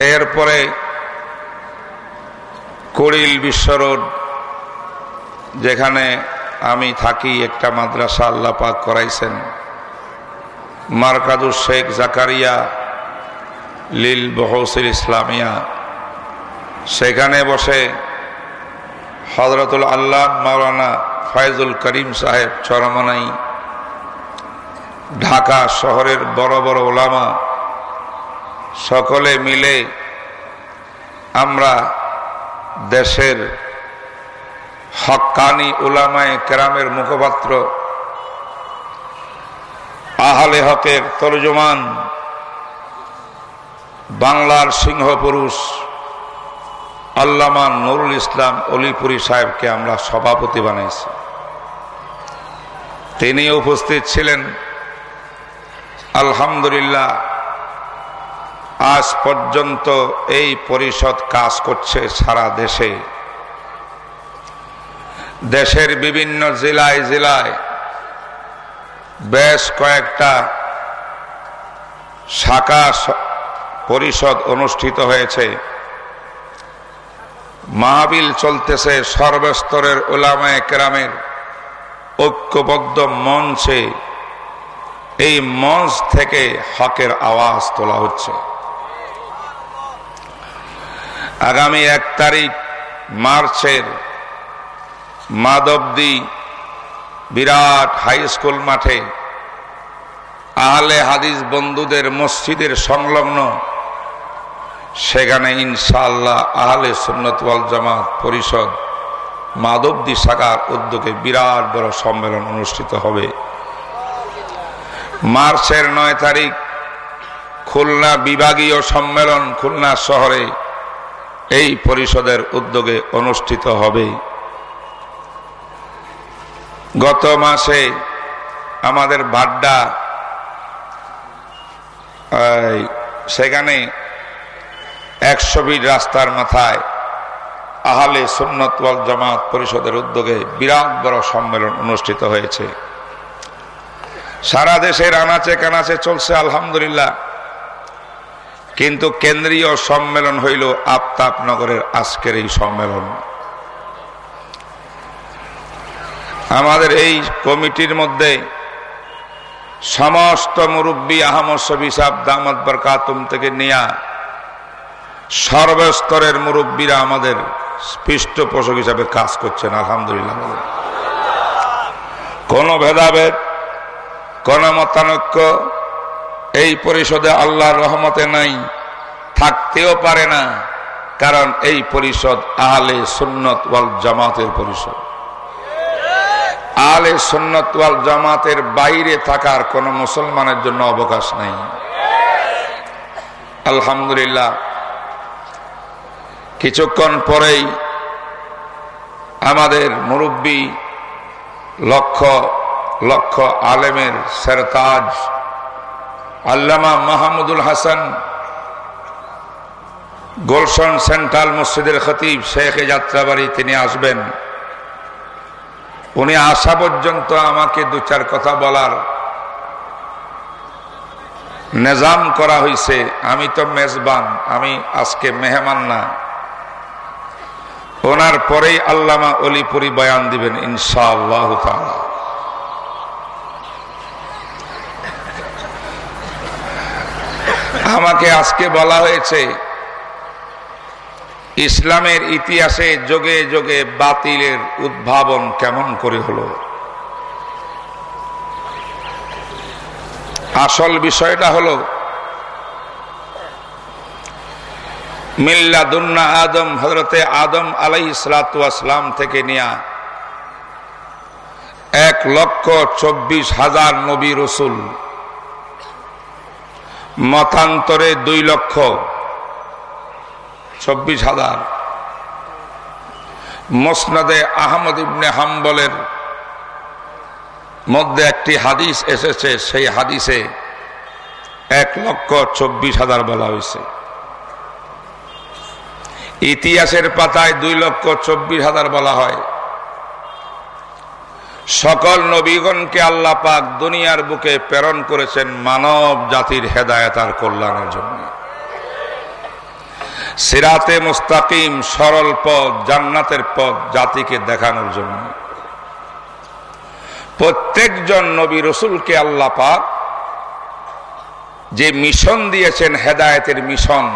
এরপরে করিল বিশ্বরোড, যেখানে আমি থাকি, একটা মাদ্রাসা আল্লাহ পাক করাইছেন। মারকাদুর শেখ জাকারিয়া, লীল বহসির ইসলামিয়া। সেখানে বসে হজরতুল আল্লাহ মাওলানা ফয়জুল করিম সাহেব চরমনাই, ঢাকা শহরের বড় বড় ওলামা সকলে মিলে আমরা দেশের হকানি উলামায় কেরামের মুখপাত্র আহলে হকের তরজমান বাংলার সিংহ পুরুষ আল্লামা নুরুল ইসলাম অলিপুরি সাহেবকে আমরা সভাপতি বানাইছি তিনি উপস্থিত ছিলেন। আলহামদুলিল্লাহ আজ পর্যন্ত এই পরিষদ কাজ করছে সারা দেশে। দেশের বিভিন্ন জেলায় জেলায় বেশ কয়েকটা শাখা পরিষদ অনুষ্ঠিত হয়েছে। মাহবিল চলতেছে সর্বস্তরের ওলামায় কেরামের ঐক্যবদ্ধ মঞ্চে। এই মঞ্চ থেকে হকের আওয়াজ তোলা হচ্ছে। আগামী এক তারিখ মার্চের মাধবদি বিরাট হাই স্কুল মাঠে আহলে হাদিস বন্ধুদের মসজিদের সংলগ্ন। সেখানে ইনশাআল্লাহ আহলে সুন্নতওয়াল জামাত পরিষদ মাধবদি শাখার উদ্যোগে বিরাট বড় সম্মেলন অনুষ্ঠিত হবে। মার্চের নয় তারিখ খুলনা বিভাগীয় সম্মেলন খুলনা শহরে এই পরিষদের উদ্যোগে অনুষ্ঠিত হবে। গত মাসে আমাদের বাড্ডা সেখানে একশো বিট রাস্তার মাথায় আহলে সুন্নতওয়াল জামাত পরিষদের উদ্যোগে বিরাট বড় সম্মেলন অনুষ্ঠিত হয়েছে। সারা দেশের আনাচে কানাচে চলছে, আলহামদুলিল্লাহ। কিন্তু কেন্দ্রীয় সম্মেলন হইল আফতাবনগরের আজকের এই সম্মেলন। আমাদের এই কমিটির মধ্যে সমস্ত মুরব্বী আহমদ শবি সাহ দামদ বরকাতুম থেকে নেয়া সর্বস্তরের মুরব্বীরা আমাদের পৃষ্ঠপোষক হিসাবে কাজ করছেন, আলহামদুলিল্লাহ। কোন ভেদাভেদ, কোন মতানৈক্য এই পরিষদে আল্লাহর রহমতে নাই, থাকতেও পারে না, কারণ এই পরিষদ আহলে সুন্নত ওয়াল জামাতের পরিষদ। আলে সুন্নত ওয়াল জামাতের বাইরে থাকার কোন মুসলমানের জন্য অবকাশ নাই। আলহামদুলিল্লাহ, কিছুক্ষণ পরেই আমাদের মুরব্বী লক্ষ লক্ষ আলেমের সেরতাজ আল্লামা মাহমুদুল হাসান গোলশন সেন্ট্রাল মসজিদের খতিব, শেখে যাত্রাবাড়ি তিনি আসবেন। উনি আসা পর্যন্ত আমাকে দু চার কথা বলার নেজাম করা হয়েছে আমি তো মেজবান, আমি আজকে মেহমান না। ওনার পরেই আল্লামা অলিপুরি বয়ান দিবেন, ইনশাআল্লাহ আমাকে আজকে বলা হয়েছে, ইসলামের ইতিহাসে যোগে যোগে বাতিলের উদ্ভাবন কেমন করে হলো? আসল বিষয়টা হলো, মিল্লাদুন্না আদম হজরতে আদম আলাই ইসলাতাম থেকে নেয়া এক লক্ষ চব্বিশ হাজার নবী রসুল মতান্তরে দুই লক্ষ চব্বিশ হাজার। মসনাদে আহমদ ইবনে হাম্বলের মধ্যে একটি হাদিস এসেছে, সেই হাদিসে এক লক্ষ চব্বিশ হাজার বলা হয়েছে। ইতিহাসের পাতায় দুই লক্ষ চব্বিশ হাজার বলা হয়। সকল নবীগণকে আল্লাহ পাক দুনিয়ার বুকে প্রেরণ করেছেন মানব জাতির হেদায়ত আর কল্যাণের জন্য। সিরাতে মুস্তাকিম সরল পথ, জান্নাতের পথ জাতিকে দেখানোর জন্য। প্রত্যেকজন নবী রসুলকে আল্লাহ পাক যে মিশন দিয়েছেন, হেদায়তের মিশন,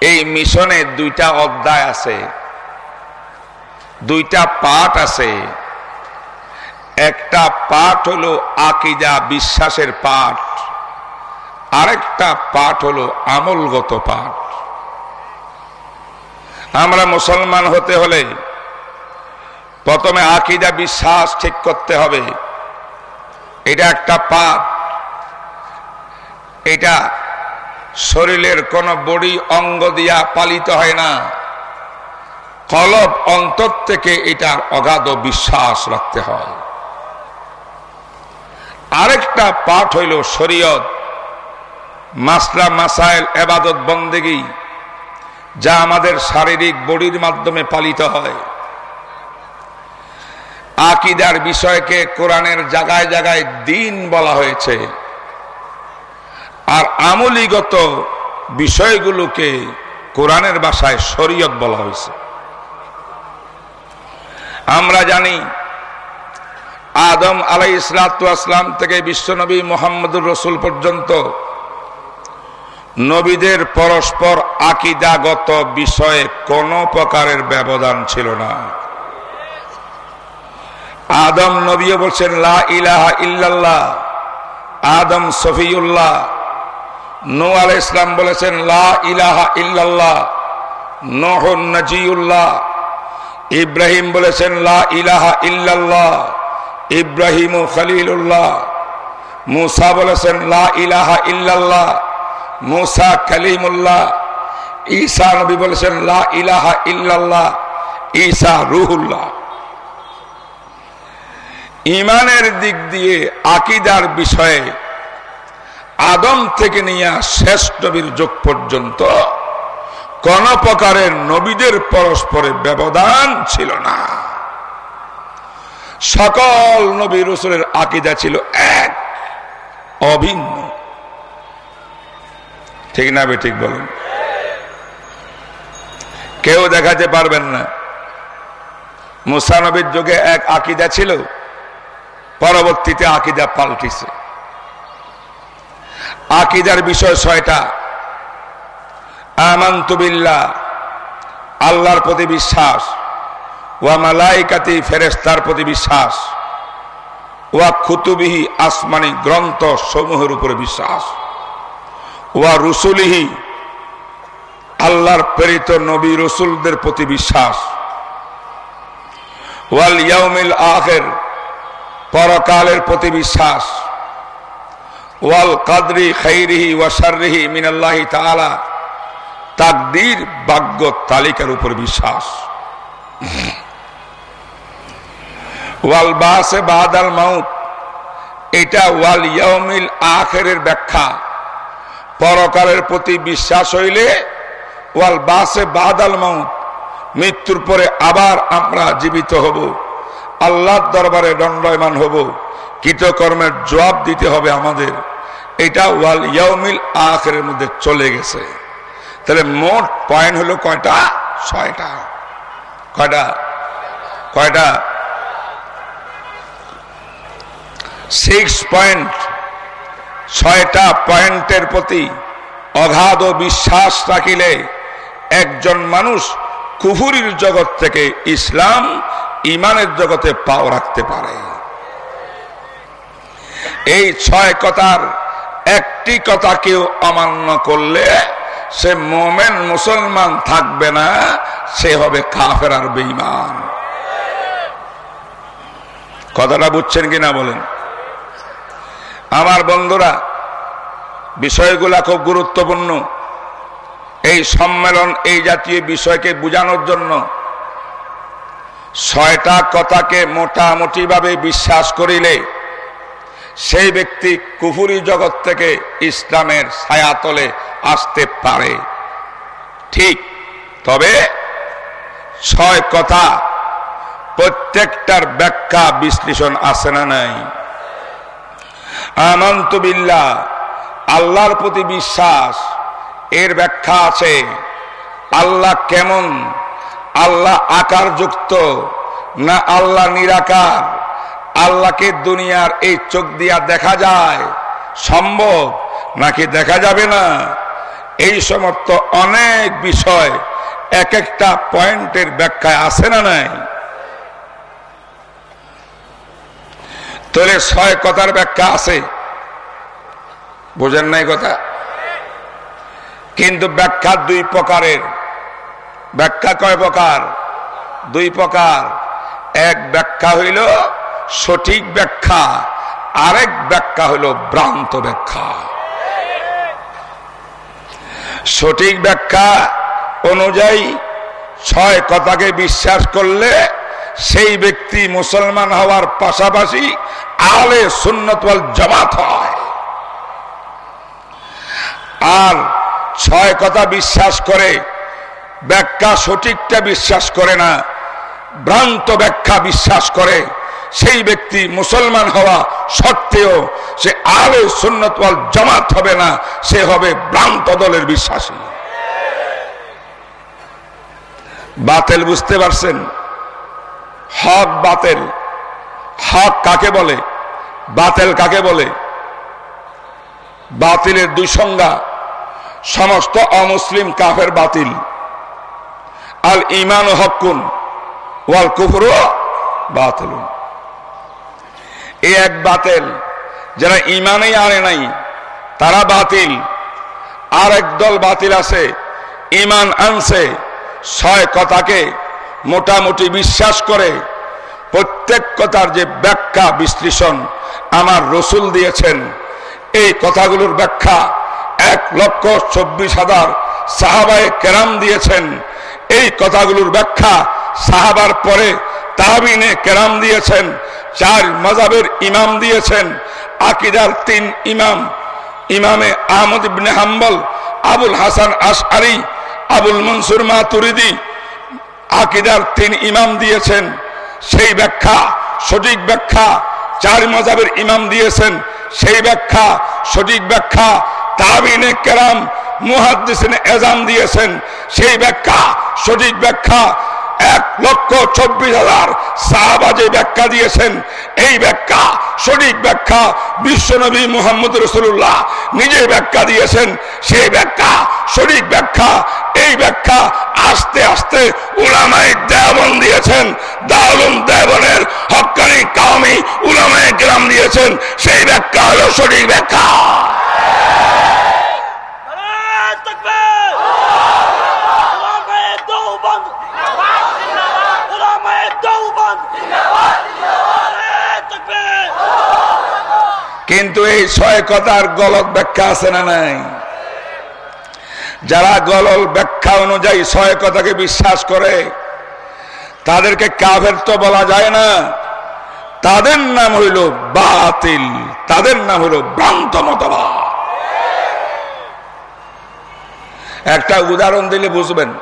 এই মিশনে দুইটা অধ্যায় আছে, দুইটা পাঠ আছে। একটা পাঠ হলো আকিদা বিশ্বাসের পাঠ। আরেকটা পাঠ হলো আমলগত পাঠ। আমরা মুসলমান হতে হলে প্রথমে আকিদা বিশ্বাস ঠিক করতে হবে। এটা একটা পাপ এটা শরীরের কোন বডি অঙ্গ দিয়া পালিত হয় না। কলব অন্তর থেকে এটার অগাধ বিশ্বাস রাখতে হয়। আরেকটা পাঠ হইল শরীয়ত। মাসলা মাসাইল এবাদত বন্দেগী, যা আমাদের শারীরিক বডির মাধ্যমে পালিত হয়। আকিদার বিষয়কে কোরআনের জায়গায় জায়গায় দিন বলা হয়েছে। আর আমলিগত বিষয়গুলোকে কোরআনের ভাষায় শরীয়ত বলা হয়েছে। আমরা জানি আদম আলাই ইসলাতাম থেকে বিশ্বনবী মোহাম্মদুর রসুল পর্যন্ত নবীদের পরস্পর আকিদাগত বিষয়ে কোন প্রকারের ব্যবধান ছিল না। আদম নবীও বলছেন, লা ইলাহা ইল্লাল্লাহ। আদম সফিউল্লাহ। নো আল ইসলাম বলেছেন, লা ইলাহা ইল্লাল্লাহ। নজিউল্লাহ। ইব্রাহিম বলেছেন, লা ইলাহা ইল্লাল্লাহ। ইব্রাহিম খলিলুল্লাহ। মুসা বলেছেন, লা ইলাহা ইল্লাল্লাহ। মুসা কালিমুল্লাহ। ঈসা নবী বলেছেন, লা ইলাহা ইল্লাল্লাহ। ঈসা রুহুল্লাহ। ইমানের দিক দিয়ে আকিদার বিষয়ে আদম থেকে নিয়ে শেষ নবীর যোগ পর্যন্ত কোন প্রকারের নবীদের পরস্পরে ব্যবধান ছিল না। সকল নবী রসুলের আকিদা ছিল এক, অভিন্ন। ঠিক না ঠিক বলেন। কেউ দেখাতে পারবেন না। মুসানবীর যুগে এক আকিদা ছিল, পরবর্তীতে আকিদা পাল্টিছে। আকিদার বিষয় ছয়টা। আমান্তবিল্লা আল্লাহর প্রতি বিশ্বাস। ওয়া মালাইকাতি ফেরেস্তার প্রতি বিশ্বাস, ওয়া খুতুবিহি আসমানি গ্রন্থ সমূহের উপরে বিশ্বাস, ওয়া রুসুলিহি আল্লাহর প্রেরিত নবী রসুলদের প্রতি বিশ্বাস, ওয়াল ইয়াউমিল আখের পরকালের প্রতি বিশ্বাস, ওয়াল কাদরি খৈরিহি ওয়াশারিহি মিনাল্লাহি তাআলা তাকদীর ভাগ্য তালিকার উপর বিশ্বাস। ওয়াল মাউত। এটা ওয়াল আখেরের ব্যাখ্যা। পরকালের প্রতি বিশ্বাস হইলে ওয়াল বাসে বাদাল মাউত। মৃত্যুর পরে আবার আমরা জীবিত হব। আল্লাহর দরবারে দণ্ডয়মান হব। কৃতকর্মের জবাব দিতে হবে আমাদের। এটা ওয়াল ইয়াউমিল আখের মধ্যে চলে গেছে। তাহলে মোট পয়েন্ট হলো কয়টা? ছয়টা। কয়টা? কয়টা? সিক্স পয়েন্ট, ছয়টা পয়েন্টের প্রতি অগাধ বিশ্বাস রাখিলে একজন মানুষ কুহুরির জগৎ থেকে ইসলাম ইমানের জগতে পাও রাখতে পারে। এই ছয় কথার একটি কথা কেউ অমান্য করলে সে মোমেন মুসলমান থাকবে না, সে হবে কাফের আর বেইমান কথাটা বুঝছেন কিনা বলেন? আমার বন্ধুরা, বিষয়গুলা খুব গুরুত্বপূর্ণ। এই সম্মেলন, এই জাতীয় বিষয়কে বোঝানোর জন্য ছয়টা কথাকে মোটামুটি ভাবে বিশ্বাস করিলে সেই ব্যক্তি কুফুরি জগৎ থেকে ইসলামের ছায়াতলে আসতে পারে। ঠিক তবে ছয় কথা প্রত্যেকটার ব্যাখ্যা বিশ্লেষণ আসে না নাই? আমন্ত বিল্লাহ, আল্লাহর প্রতি বিশ্বাস। এর ব্যাখ্যা আছে, আল্লাহ কেমন? আল্লাহ আকার যুক্ত না আল্লাহ নিরাকার? আল্লাহকে দুনিয়ার এই চোখ দিয়া দেখা যায়, সম্ভব নাকি দেখা যাবে না? এই সমস্ত অনেক বিষয় এক একটা পয়েন্টের ব্যাখ্যায় আছে না নাই? তাহলে ছয় কথার ব্যাখ্যা আছে। বোঝেন নাই কথা? কিন্তু ব্যাখ্যা দুই প্রকারের। ব্যাখ্যা কয় প্রকার? দুই প্রকার। এক ব্যাখ্যা হইল সঠিক ব্যাখ্যা, আরেক ব্যাখ্যা হইল ভ্রান্ত ব্যাখ্যা। সঠিক ব্যাখ্যা অনুযায়ী ছয় কথাকে বিশ্বাস করলে সেই ব্যক্তি মুসলমান হওয়ার পাশাপাশি আলে সুন্নতল জমাত হয়। আর ছয় কথা বিশ্বাস করে, ব্যাখ্যা সঠিকটা বিশ্বাস করে না, ভ্রান্ত ব্যাখ্যা বিশ্বাস করে, সেই ব্যক্তি মুসলমান হওয়া সত্ত্বেও সে আলে সুন্নতওয়াল জমাত হবে না, সে হবে ভ্রান্ত দলের বিশ্বাসী। বাতেল বুঝতে পারছেন? হক বাতেল। হক কাকে বলে? বাতেল কাকে বলে? বাতিলের দুই সংজ্ঞা, সমস্ত অমুসলিম কাফের বাতিল। আল ইমান হকুন ওয়াল কুফর বাতিল। এই এক বাতিল, যারা ইমানেই আনে নাই, তারা বাতিল। আর দল বাতিল আছে ইমান আনছে। ছয় কথাকে মোটামুটি বিশ্বাস করে প্রত্যেক কথার যে ব্যাখ্যা, বিশ্লেষণ আমার রসুল দিয়েছেন, এই কথাগুলোর ব্যাখ্যা এক লক্ষ চব্বিশ হাজার সাহাবায় কেরাম দিয়েছেন। এই কথাগুলোর ব্যাখ্যা সাহাবার পরে তাহাবিনে কেরাম দিয়েছেন, চার মজাবের ইমাম দিয়েছেন, আকিদার তিন ইমাম, ইমামে আহমদ ইবনে হাম্বল, আবুল হাসান আশআরি, আবুল মনসুর মাতুরিদি, আকিদার তিন ইমাম দিয়েছেন। সেই ব্যাখ্যা, সঠিক ব্যাখ্যা চার মজাবের ইমাম দিয়েছেন, সেই ব্যাখ্যা, সঠিক ব্যাখ্যা তাবিনে কেরাম, মুহাদ্দিসিনে এজাম দিয়েছেন, সেই ব্যাখ্যা, সঠিক ব্যাখ্যা এক লক্ষ চব্বিশ হাজার সাহাবাজে ব্যাখ্যা দিয়েছেন, এই ব্যাখ্যা, সঠিক ব্যাখ্যা বিশ্বনবী মুহাম্মদ রসুল্লাহ নিজে ব্যাখ্যা দিয়েছেন, সেই ব্যাখ্যা, সঠিক ব্যাখ্যা, এই ব্যাখ্যা আস্তে আস্তে উলামাই দেবন দিয়েছেন দাউলুম দেবনের হকানি কামি উলামায় গ্রাম দিয়েছেন, সেই ব্যাখ্যা হলো সঠিক ব্যাখ্যা। কিন্তু এই ছয় কথার গলত ব্যাখ্যা আছে না নাই? যারা গলল ব্যাখ্যা অনুযায়ী ছয় কথাকে বিশ্বাস করে, তাদেরকে কাভের তো বলা যায় না। তাদের নাম হইল বাতিল, তাদের নাম হইল ভ্রান্ত মতবাদ। একটা উদাহরণ দিলে বুঝবেন।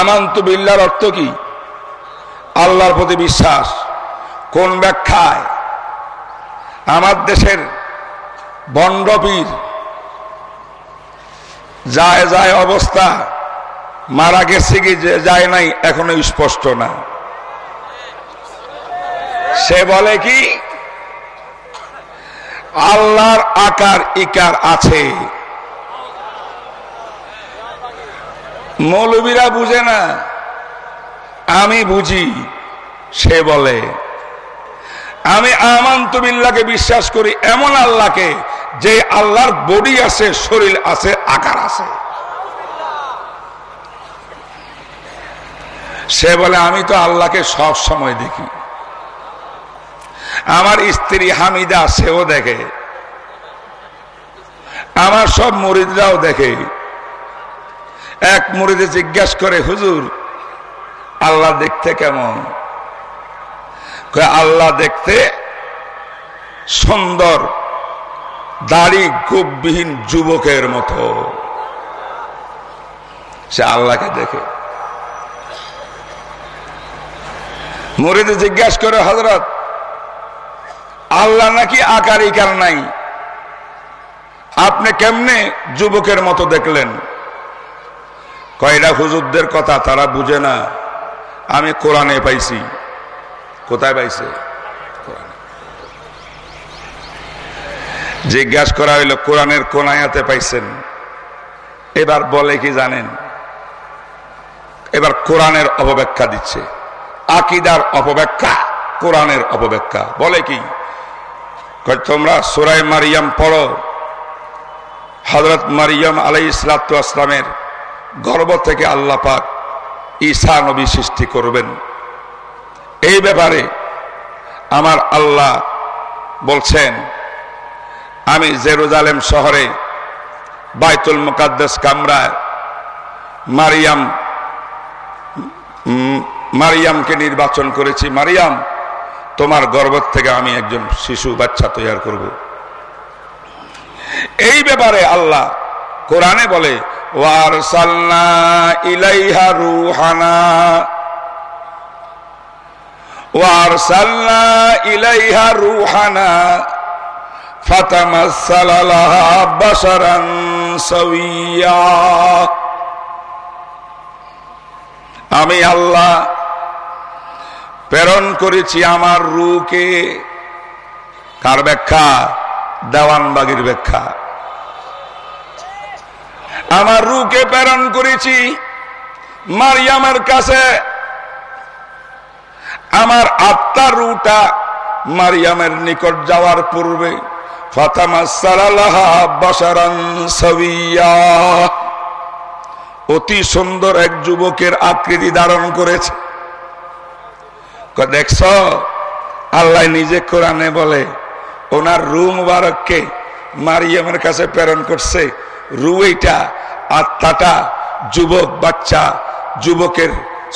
আমান্ত বিল্লার অর্থ কি? আল্লাহর প্রতি বিশ্বাস। কোন ব্যাখ্যায়? আমার দেশের বন্ডপীর যায় যায় অবস্থা। মারা গেছে কি যায় নাই, এখনও স্পষ্ট না। সে বলে কি? আল্লাহর আকার ইকার আছে। মৌলবীরা বুঝে না। আমি বুঝি, সে বলে। আমি আমান্তবিল্লাকে বিশ্বাস করি, এমন আল্লাহকে যে আল্লাহর বডি আছে, শরীর আছে, আকার আছে। সে বলে, আমি তো আল্লাহকে সব সময় দেখি। আমার স্ত্রী হামিদা, সেও দেখে। আমার সব মরিদরাও দেখে। এক মুরিদে জিজ্ঞাস করে, হুজুর, আল্লাহ দেখতে কেমন? আল্লাহ দেখতে সুন্দর, দাড়ি গোপবিহীন যুবকের মতো। সে আল্লাহকে দেখে। মরিদে জিজ্ঞাসা করে হজরত আল্লাহ নাকি আকার ইকার নাই? আপনি কেমনে যুবকের মতো দেখলেন? কয়রা হুজুরদের কথা, তারা বুঝে না। আমি কোরআনে পাইছি। কোথায় পাইছে? জিজ্ঞাসা করা হইল, কোরআনের কোন আয়াতে পাইছেন? এবার বলে কি জানেন? এবার কোরআনের অপব্যাখ্যা দিচ্ছে। আকিদার অপব্যাখ্যা, কোরআনের অপব্যাখ্যা। বলে কি? তোমরা সোরাই মারিয়াম পড়ো। হজরত মারিয়াম আলাই ইসলাতামের গর্ব থেকে আল্লাহ পাক ঈসা নবী সৃষ্টি করবেন। এই ব্যাপারে আমার আল্লাহ বলছেন, আমি জেরুজালেম শহরে বাইতুল মুকাদ্দাস কামরায় মারিয়াম মারিয়ামকে নির্বাচন করেছি। মারিয়াম, তোমার গর্ব থেকে আমি একজন শিশু বাচ্চা তৈরি করব। এই ব্যাপারে আল্লাহ কোরআনে বলে ওয়ারসালনা ইলাইহা রুহানা। আমি আল্লাহ প্রেরণ করেছি আমার রুকে কার ব্যাখ্যা? দেওয়ানবাগির ব্যাখ্যা। আমার রুকে প্রেরণ করেছি মারিয়ামের কাছে। আমার আত্মার রুটা মারিয়ামের নিকট যাওয়ার পূর্বে অতি সুন্দর এক যুবকের আকৃতি ধারণ করেছে। দেখছ, আল্লাহ নিজে কোরআনে বলে, ওনার রু মুবারককে মারিয়ামের কাছে প্রেরণ করছে। রু এইটা, আত্মাটা যুবক বাচ্চা যুবকের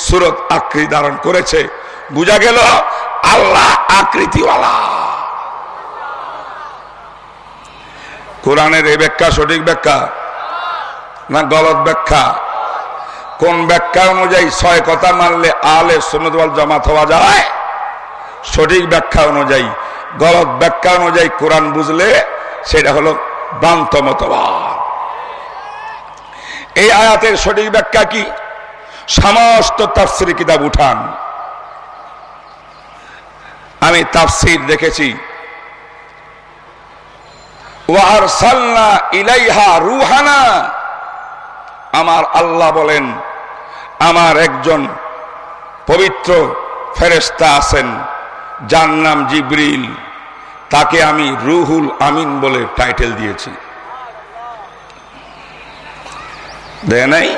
সুরত আকৃতি ধারণ করেছে। বুঝা গেল? আল্লাহ আকৃতিওয়ালা। কোরআনের এই ব্যাখ্যা সঠিক ব্যাখ্যা? না গলত ব্যাখ্যা? কোন ব্যাখ্যা অনুযায়ী ছয় কথা মানলে আলে সুনদওয়াল জমাত হওয়া যায়? সঠিক ব্যাখ্যা অনুযায়ী। গলত ব্যাখ্যা অনুযায়ী কোরআন বুঝলে সেটা হলো ভ্রান্ত মতবাদ। এই আয়াতের সঠিক ব্যাখ্যা কি? সমস্ত তাফসির কিতাব উঠান। আমি তাফসির দেখেছি। ইলাইহা রুহানা। আমার আল্লাহ বলেন, আমার একজন পবিত্র ফেরেস্তা আছেন, যার নাম জিব্রিল। তাকে আমি রুহুল আমিন বলে টাইটেল দিয়েছি। দেয় নাই?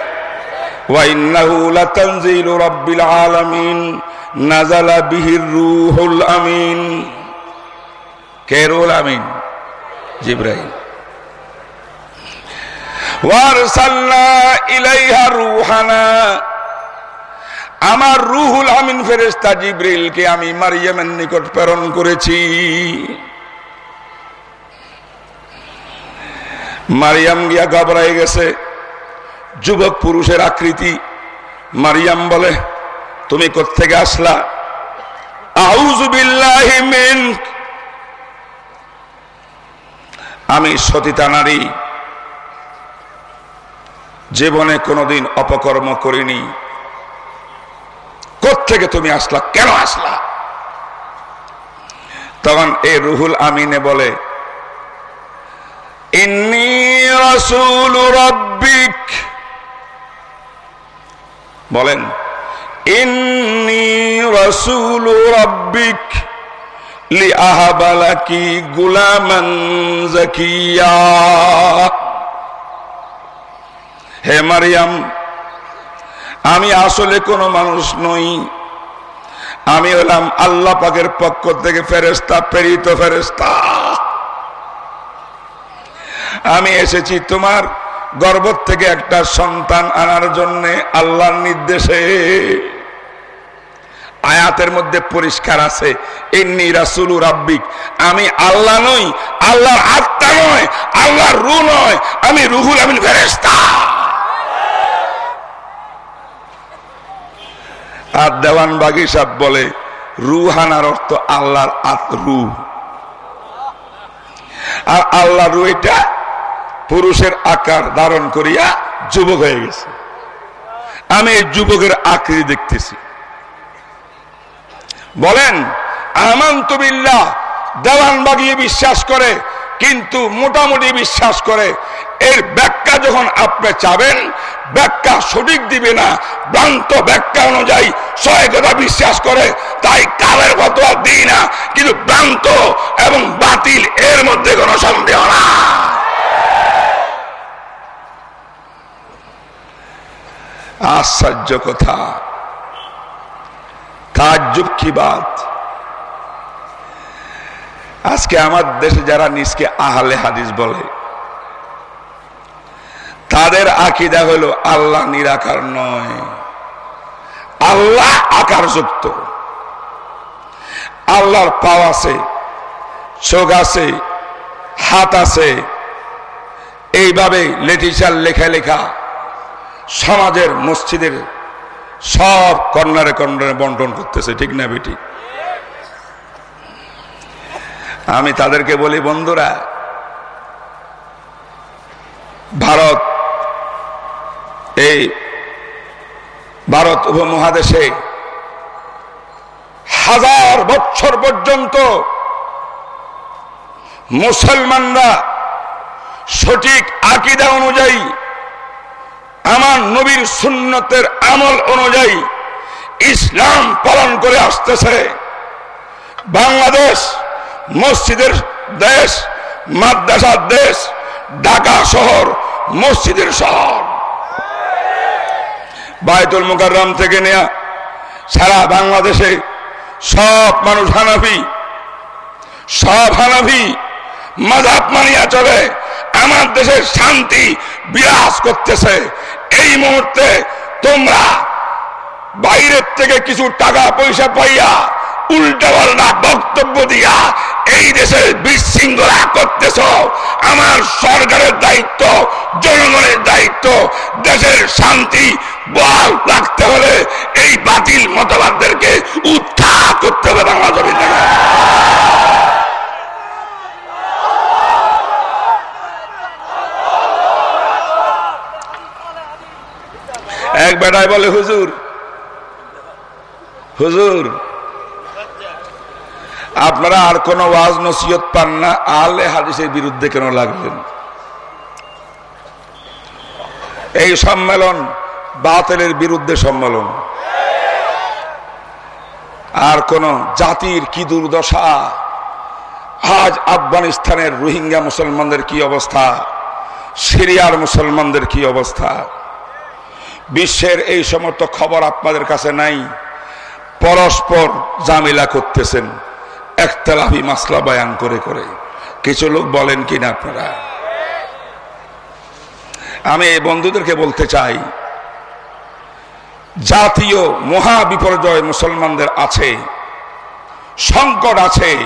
আলামিন। নাজালা বিহির রুহুল আমিন। কেরুল আমিন জিব্রাহিম আমার রুহুল আমিন ফেরেস্তা জিব্রিলকে আমি মারিয়ামের নিকট প্রেরণ করেছি। মারিয়াম গিয়া ঘবরাই গেছে। যুবক পুরুষের আকৃতি মারিয়াম বলে। তুমি কোথেকে আসলা? আমি সতীতা নারী। জীবনে কোনোদিন অপকর্ম করিনি। থেকে তুমি আসলা? কেন আসলা? তখন এ রুহুল আমিনে বলে বলেন ইন্নি হে মারিয়াম, আমি আসলে কোনো মানুষ নই। আমি হলাম আল্লাহ পাকের পক্ষ থেকে ফেরেস্তা প্রেরিত ফেরেস্তা আমি এসেছি তোমার গর্ব থেকে একটা সন্তান আনার জন্য আল্লাহর নির্দেশে। আয়াতের মধ্যে পরিষ্কার আছে এমনি রাসুলু রাব্বিক, আমি আল্লাহ নই, আল্লাহর আত্মা নয়, আল্লাহর রু নয়, আমি রুহুল আমিন ফেরেস্তা আর দেওয়ান বাগি সাহ বলে রুহানার অর্থ আল্লাহর আত রু আর আল্লাহ রু এটা পুরুষের আকার ধারণ করিয়া যুবক হয়ে গেছে। আমি এই যুবকের আকৃতি দেখতেছি। বলেন আমান্তবিল্লা দেওয়ান বাগিয়ে বিশ্বাস করে, কিন্তু মোটামুটি বিশ্বাস করে, এর ব্যাখ্যা যখন আপনি চাবেন, ব্যাখ্যা সঠিক দিবে না, ভ্রান্ত ব্যাখ্যা অনুযায়ী ছয় কথা বিশ্বাস করে, তাই কালের ফতোয়া দিই না, কিন্তু ভ্রান্ত এবং বাতিল এর মধ্যে কোনো সন্দেহ না আশ্চর্য কথা। তাজ্জুব কি বাত? আজকে আমার দেশে যারা নিজকে আহলে হাদিস বলে, তাদের আকিদা হলো আল্লাহ নিরাকার নয়। আল্লাহ আকার যুক্ত আল্লাহর পাও আছে, চোখ আছে, হাত আছে। এইভাবে লেটিচার লেখা লেখা সমাজের মসজিদের সব কর্নারে কর্নারে বন্টন করতেছে, ঠিক না বেটি? আমি তাদেরকে বলি, বন্ধুরা, ভারত, এই ভারত উপমহাদেশে হাজার বছর পর্যন্ত মুসলমানরা সঠিক আকিদা অনুযায়ী আমার নবীর সুন্নতের আমল অনুযায়ী ইসলাম পালন করে আসতেছে। বাংলাদেশ, মসজিদের দেশ, মাদ্রাসার দেশ, ঢাকা শহর, মসজিদের শহর। বায়তুল মুকাররম থেকে নেয়া সারা বাংলাদেশে সব মানুষ হানাফি, সব হানাফি মাধাব মানিয়া চলে। আমার দেশের শান্তি বিরাজ করতেছে। এই মুহূর্তে তোমরা বাইরের থেকে কিছু টাকা পয়সা পাইয়া উল্টা পাল্টা বক্তব্য দিয়া এই দেশের বিশৃঙ্খলা করতেছ। আমার সরকারের দায়িত্ব, জনগণের দায়িত্ব, দেশের শান্তি বল রাখতে হলে এই বাতিল মতবাদদেরকে উত্থান করতে হবে বাংলা জমিন এক বেটায় বলে, হুজুর হুজুর, আপনারা আর কোন ওয়াজ নসিহত পান না আলে হাদিসের বিরুদ্ধে কেন লাগলেন? এই সম্মেলন বাতিলের বিরুদ্ধে সম্মেলন। আর কোন জাতির কি দুর্দশা? আজ আফগানিস্তানের রোহিঙ্গা মুসলমানদের কি অবস্থা? সিরিয়ার মুসলমানদের কি অবস্থা? বিশ্বের এই সমস্ত খবর আপনাদের কাছে নাই। পরস্পর জামিলা করতেছেন। একতলাফি মাসলা বয়ান করে করে। কিছু লোক বলেন কিনা আপনারা? আমি এই বন্ধুদেরকে বলতে চাই, জাতীয় মহা বিপর্যয় মুসলমানদের আছে, সংকট আছে,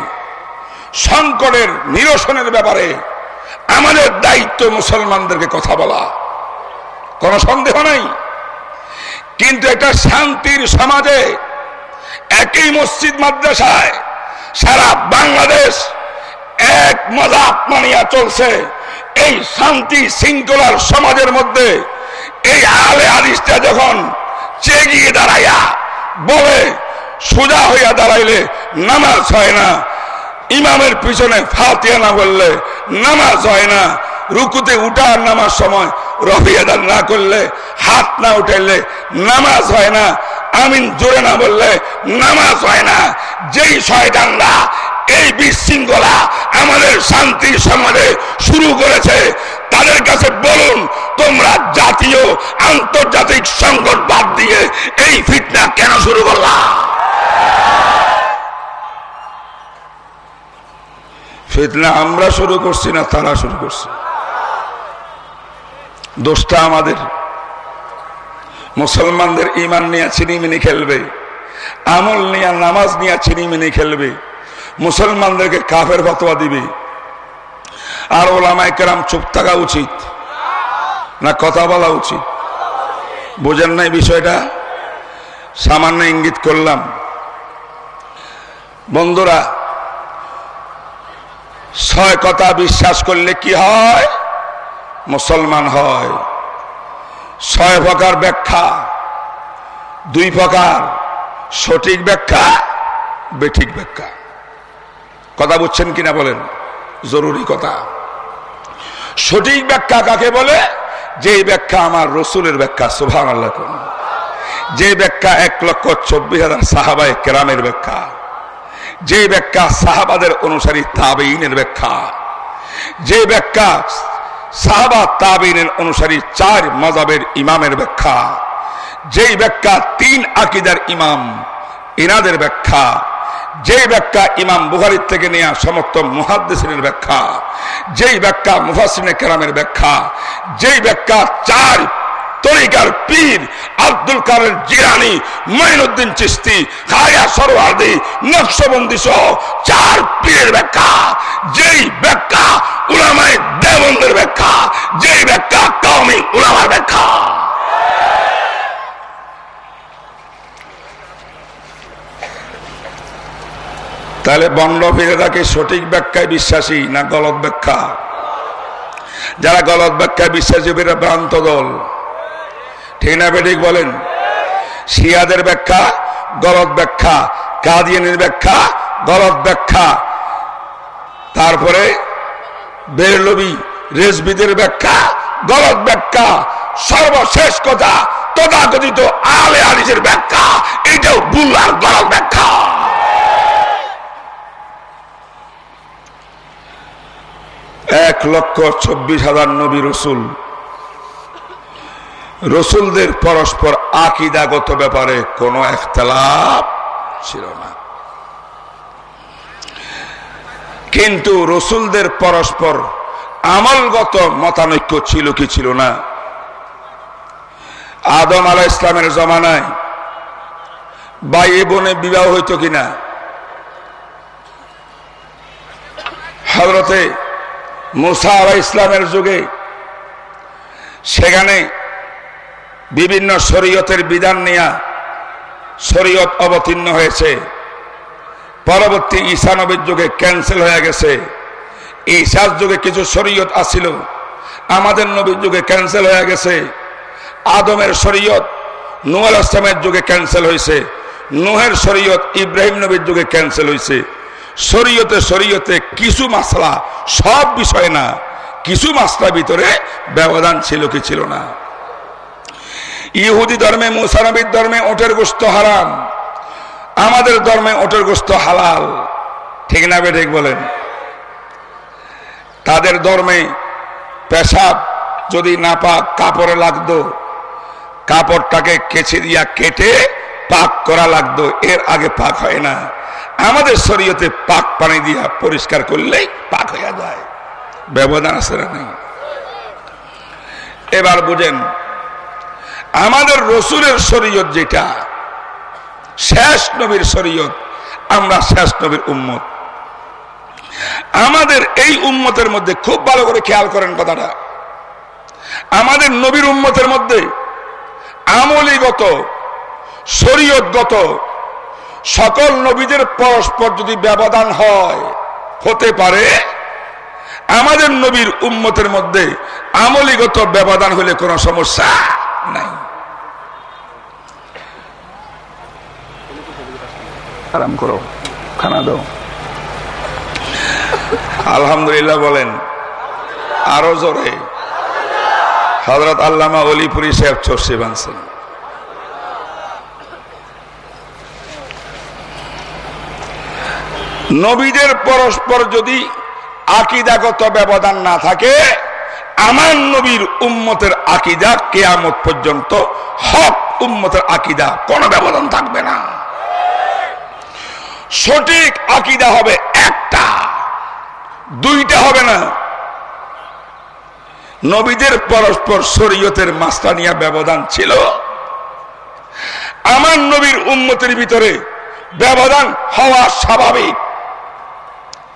সংকটের নিরসনের ব্যাপারে আমাদের দায়িত্ব মুসলমানদেরকে কথা বলা। কোন সন্দেহ নাই? কিন্তু এটা শান্তির সমাজে, একই মসজিদ মাদ্রাসায় সারা বাংলাদেশ এক মজাব মানিয়া চলছে। এই শান্তি শৃঙ্খলার সমাজের মধ্যে এই আলে আদিসটা যখন চেগিয়ে দাঁড়াইয়া বলে, সোজা হইয়া দাঁড়াইলে নামাজ হয় না, ইমামের পিছনে ফাতিয়া না বললে নামাজ হয় না রুকুতে উঠার নামার সময় রফিয়াদার না করলে, হাত না উঠাইলে নামাজ হয় না। আমিন জোরে না বললে নামাজ হয় না। যেই শয়তানরা এই বিশৃঙ্খলা আমাদের শান্তির সমাজে শুরু করেছে, তাদের কাছে বলুন, তোমরা জাতীয় আন্তর্জাতিক সংকট বাদ দিয়ে এই ফিটনা কেন শুরু করলা? ফিতনা আমরা শুরু করছি না, তারা শুরু করছে। দোষটা আমাদের। মুসলমানদের ইমান নিয়ে চিনিমিনি খেলবে, আমল নিয়ে নামাজ নিয়ে চিনিমিনি খেলবে, মুসলমানদেরকে কাফের ফতোয়া দিবে। আর ওলামায় কেরাম চুপ থাকা উচিত, না কথা বলা উচিত। বোঝেন নাই বিষয়টা? সামান্য ইঙ্গিত করলাম। বন্ধুরা, ছয় কথা বিশ্বাস করলে কি হয়? মুসলমান হয়। ছয় প্রকার ব্যাখ্যা, দুই প্রকার সঠিক ব্যাখ্যা, বেঠিক ব্যাখ্যা। কথা বুঝছেন কিনা বলেন? জরুরি কথা। সঠিক ব্যাখ্যা কাকে বলে? যে ব্যাখ্যা আমার রসুলের ব্যাখ্যা সুভান আল্লাহ যে ব্যাখ্যা এক লক্ষ চব্বিশ হাজার সাহাবায় কেরামের ব্যাখ্যা। যে ব্যাখ্যা সাহাবাদের অনুসারী তাবেইনের ব্যাখ্যা। যে ব্যাখ্যা সাহাবা তাবিনের অনুসারী চার মজাবের ইমামের ব্যাখ্যা। যেই ব্যাখ্যা তিন আকিদার ইমাম ইনাদের ব্যাখ্যা। যেই ব্যাখ্যা ইমাম বুহারির থেকে নেওয়া সমস্ত মুহাদ্দিসিনের ব্যাখ্যা। যেই ব্যাখ্যা মুফাসিনে কেরামের ব্যাখ্যা। যেই ব্যাখ্যা চার তরিকার পীর আব্দুল কাদের জিরানি মঈনুদ্দিন চিস্তি খায়া সরওয়ার্দি, নকশবন্দি সহ চার পীরের ব্যাখ্যা। যেই ব্যাখ্যা উলামায় দেবন্দের ব্যাখ্যা, যেই ব্যাখ্যা কওমি উলামার ব্যাখ্যা। তাহলে বন্ড ফিরেদাকে সঠিক ব্যাখ্যায় বিশ্বাসী না গলত ব্যাখ্যা? যারা গলত ব্যাখ্যায় বিশ্বাসী ভ্রান্ত দল। ঠিক না বেঠিক বলেন? শিয়াদের ব্যাখ্যা, গলত ব্যাখ্যা, কাদিয়ানের ব্যাখ্যা, গলত ব্যাখ্যা। তারপরে বেরলবি, রেজবিদের ব্যাখ্যা গলত ব্যাখ্যা, সর্বশেষ কথা, তথাকথিত আলে আলিসের ব্যাখ্যা, এটাও ভুল আর গলত ব্যাখ্যা। এক লক্ষ চব্বিশ হাজার নবী রসুল। রসুলদের পরস্পর আকিদাগত ব্যাপারে কোনো একতলাপ ছিল না। কিন্তু রসুলদের পরস্পর আমলগত মতানৈক্য ছিল কি ছিল না? আদম আলা ইসলামের জমানায় বা এ বনে বিবাহ হইত কিনা? হজরতে মুসা আলা ইসলামের যুগে সেখানে বিভিন্ন শরীয়তের বিধান নেয়া শরীয়ত অবতীর্ণ হয়েছে। পরবর্তী ঈশা নবীর যুগে ক্যান্সেল হয়ে গেছে। ঈশার যুগে কিছু শরীয়ত আসিল আমাদের নবীর যুগে ক্যান্সেল হয়ে গেছে। আদমের শরীয়ত নুয়াল আসলামের যুগে ক্যান্সেল হয়েছে। নুহের শরীয়ত ইব্রাহিম নবীর যুগে ক্যান্সেল হয়েছে। শরীয়তে শরীয়তে কিছু মাসলা, সব বিষয় না, কিছু মাসলা ভিতরে ব্যবধান ছিল কি ছিল না। ইহুদি ধর্মে মুসানবির ধর্মে ওটের গোস্ত হারাম। আমাদের ধর্মে ওটের গোস্ত হালাল। ঠিক না বে ঠিক বলেন? তাদের ধর্মে পেশাব যদি না পাক, কাপড়ে লাগতো। কাপড়টাকে কেছে দিয়া কেটে পাক করা লাগতো। এর আগে পাক হয় না। আমাদের শরীয়তে পাক পানি দিয়া পরিষ্কার করলেই পাক হইয়া যায়। ব্যবধান আছে না নেই? এবার বুঝেন, আমাদের রসুলের শরীয়ত যেটা শেষ নবীর শরীয়ত, আমরা শেষ নবীর উম্মত। আমাদের এই উম্মতের মধ্যে খুব ভালো করে খেয়াল করেন কথাটা। আমাদের নবীর উম্মতের মধ্যে আমলিগত, শরীয়তগত সকল নবীদের পরস্পর যদি ব্যবধান হয়, হতে পারে, আমাদের নবীর উম্মতের মধ্যে আমলিগত ব্যবধান হলে কোনো সমস্যা নাই। আরাম করো, খানা দাও। আলহামদুলিল্লাহ বলেন, আরও জোরে। হজরত আল্লামা অলিপুরি সাহেব চর্ষি বানছেন। নবীদের পরস্পর যদি আকিদাগত ব্যবধান না থাকে, আমার নবীর উম্মতের আকিদা কেয়ামত পর্যন্ত হক উম্মতের আকিদা কোন ব্যবধান থাকবে না। সঠিক আকিদা হবে একটা। দুইটা হবে না। নবীদের পরস্পর শরীয়তের মাস্তানিয়া ব্যবধান ছিল। আমার নবীর উন্মতির ভিতরে ব্যবধান হওয়া স্বাভাবিক।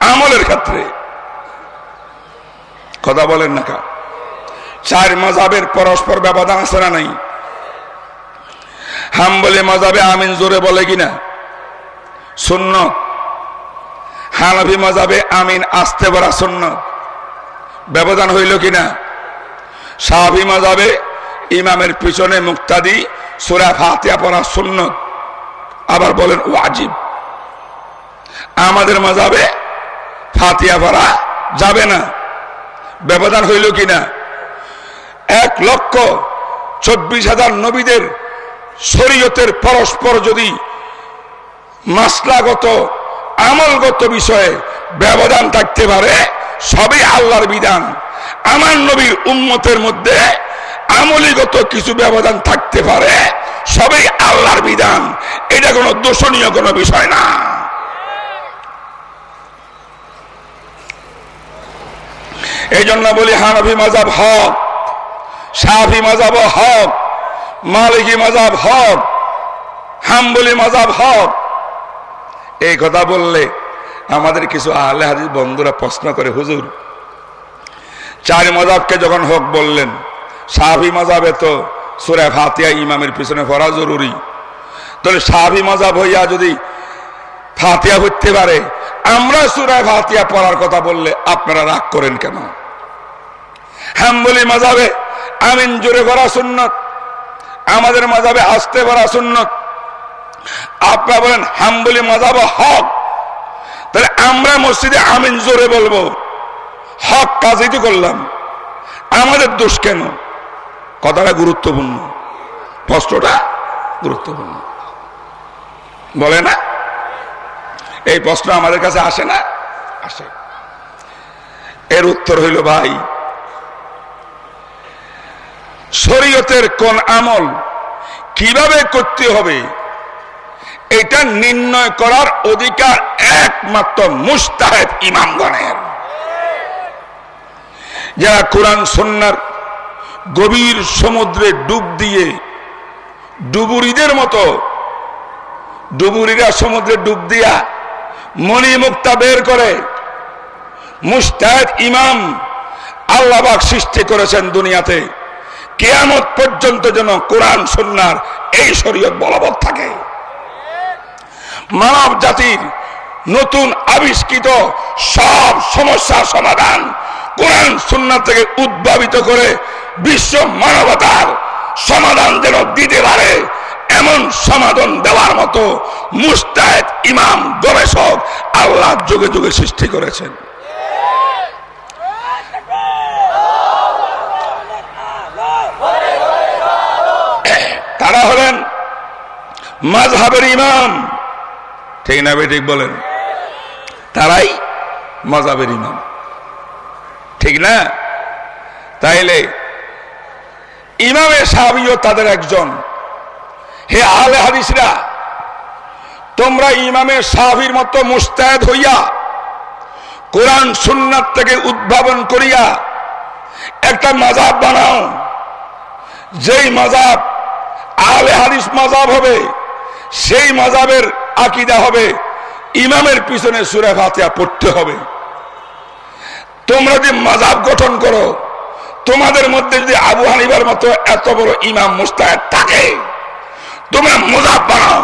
আমলের ক্ষেত্রে। কথা বলেন না কা। চার মজাবের পরস্পর ব্যবধান আছে না নাই? হাম বলে মজাবে আমিন জোরে বলে কিনা? শূন্য হানফি মজাবে আমিন আসতে বলা শূন্য ব্যবধান হইল কিনা? সাহাবি মাজাবে ইমামের পিছনে মুক্তাদি সুরা ফাতিয়া পড়া সুন্নত। আবার বলেন ও ওয়াজিব। আমাদের মাজাবে ফাতিয়া পড়া যাবে না। ব্যবধান হইল কিনা? এক লক্ষ চব্বিশ হাজার নবীদের শরীয়তের পরস্পর যদি মাসলাগত, আমলগত বিষয়ে ব্যবধান থাকতে পারে, সবই আল্লাহর বিধান। আমার নবীর উন্মতের মধ্যে আমলিগত কিছু ব্যবধান থাকতে পারে, সবই আল্লাহর বিধান। এটা কোনো দোষণীয় কোনো বিষয় না। এই জন্য বলি, হানফি মাজাব হক সাফি মাজাব হক, মালিকি মাজাব হক, হাম্বলি মাজাব হক এই কথা বললে আমাদের কিছু আহলে হাদিস বন্ধুরা প্রশ্ন করে, হুজুর, চার মজাবকে যখন হক বললেন সাহাবি মজাবে তো সুরে ফাতিয়া ইমামের পিছনে পড়া জরুরি। তাহলে সাহাবি মজাব হইয়া যদি ফাতিয়া হইতে পারে, আমরা সুরায় ফাতিয়া পড়ার কথা বললে আপনারা রাগ করেন কেন? হাম্বলি মজাবে আমিন জোরে করা সুন্নত, আমাদের মজাবে আসতে করা সুন্নত আপনারা বলেন হাম্বলি মজাব হক। তাহলে আমরা মসজিদে আমিন জোরে বলব, হক কাজই তো করলাম, আমাদের দোষ কেন? কথাটা গুরুত্বপূর্ণ। প্রশ্নটা গুরুত্বপূর্ণ। বলে না? এই প্রশ্ন আমাদের কাছে আসে না? আসে। এর উত্তর হইল, ভাই, শরীয়তের কোন আমল কীভাবে করতে হবে এটা নির্ণয় করার অধিকার একমাত্র মুস্তাহেদ ইমামগণের। যারা কোরআন সন্ন্যার গভীর সমুদ্রে ডুব দিয়ে ডুবুরিদের মতো, ডুবুরিরা সমুদ্রে ডুব দিয়া মণিমুক্তা বের করে মুস্তাহেদ ইমাম আল্লাহবাক সৃষ্টি করেছেন দুনিয়াতে, কেয়ামত পর্যন্ত যেন কোরআন সন্ন্যার এই শরীয়ত বলবৎ থাকে। মানব জাতির নতুন আবিষ্কৃত সব সমস্যার সমাধান কোরআন সুন্না থেকে উদ্ভাবিত করে বিশ্ব মানবতার সমাধান যেন দিতে পারে, এমন সমাধান দেওয়ার মতো মুস্তাহেদ ইমাম গবেষক আল্লাহ যুগে যুগে সৃষ্টি করেছেন। তারা হলেন মাঝহাবের ইমাম। ঠিক না ভাই, ঠিক বলেন। তারাই মজাবের ইমাম। ঠিক না? তাইলে ইমামের সাহাবিও তাদের একজন। হে আলে হাদিসরা, তোমরা ইমামের সাহাবির মতো মুস্তায়দ হইয়া কোরআন, সুন্নাত থেকে উদ্ভাবন করিয়া একটা মাজাব বানাও। যেই মাজাব আলে হাদিস মাজাব হবে, সেই মাজাবের আকিদা হবে। ইমামের পিছনে সুরে ফাতিয়া পড়তে হবে। তোমরা যদি মাজাব গঠন করো, তোমাদের মধ্যে যদি আবু হানিবার মতো এত বড় ইমাম মুস্তাহেদ থাকে, তোমরা মজাব বানাও।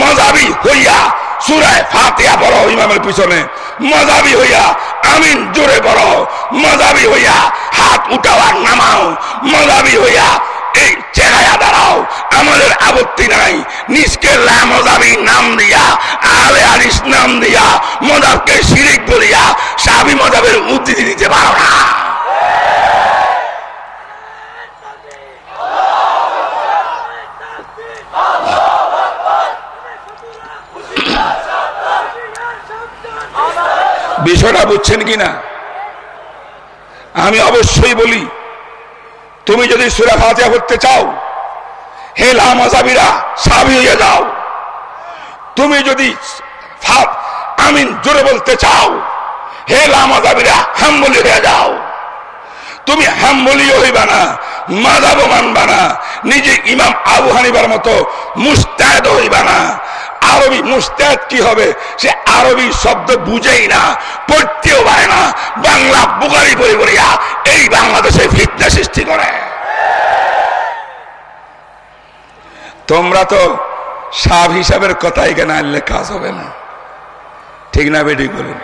মজাবি হইয়া সুরায় ফাতিয়া বড় ইমামের পিছনে। মজাবি হইয়া আমিন জোরে বড় মজাবি হইয়া হাত উঠাওয়ার নামাও। মজাবি হইয়া এই চেহারা দাঁড়াও আমাদের আপত্তি নাই। নিজকে মজাবি নাম দিয়া আলে আলিস নাম দিয়া মজাবকে শিরিক বলিয়া, সাবি মজাবের উদ্ধৃতি দিতে পারো না। বিষয়টা বুঝছেন কিনা? আমি অবশ্যই বলি তুমি যদি সুরা ফাতিয়া করতে চাও, হে লামাজাবিরা, সাবি হয়ে যাও। তুমি যদি আমিন জোরে বলতে চাও, হে লামাজাবিরা, হাম্বলি হয়ে যাও। তুমি হাম্বলিও হইবা না মাদাব মানবা না, নিজে ইমাম আবু হানিবার মতো মুস্তাদ হইবা না। আরবি মুস্তাদ কি হবে? সে আরবি শব্দ বুঝেই না, পড়তেও পারে না। বাংলা বুকারি পড়ে পড়িয়া এই বাংলাদেশে ফিটনা সৃষ্টি করে। তোমরা তো সাব হিসাবের কথা এখানে আনলে কাজ হবে না। ঠিক না বেটি বলুন?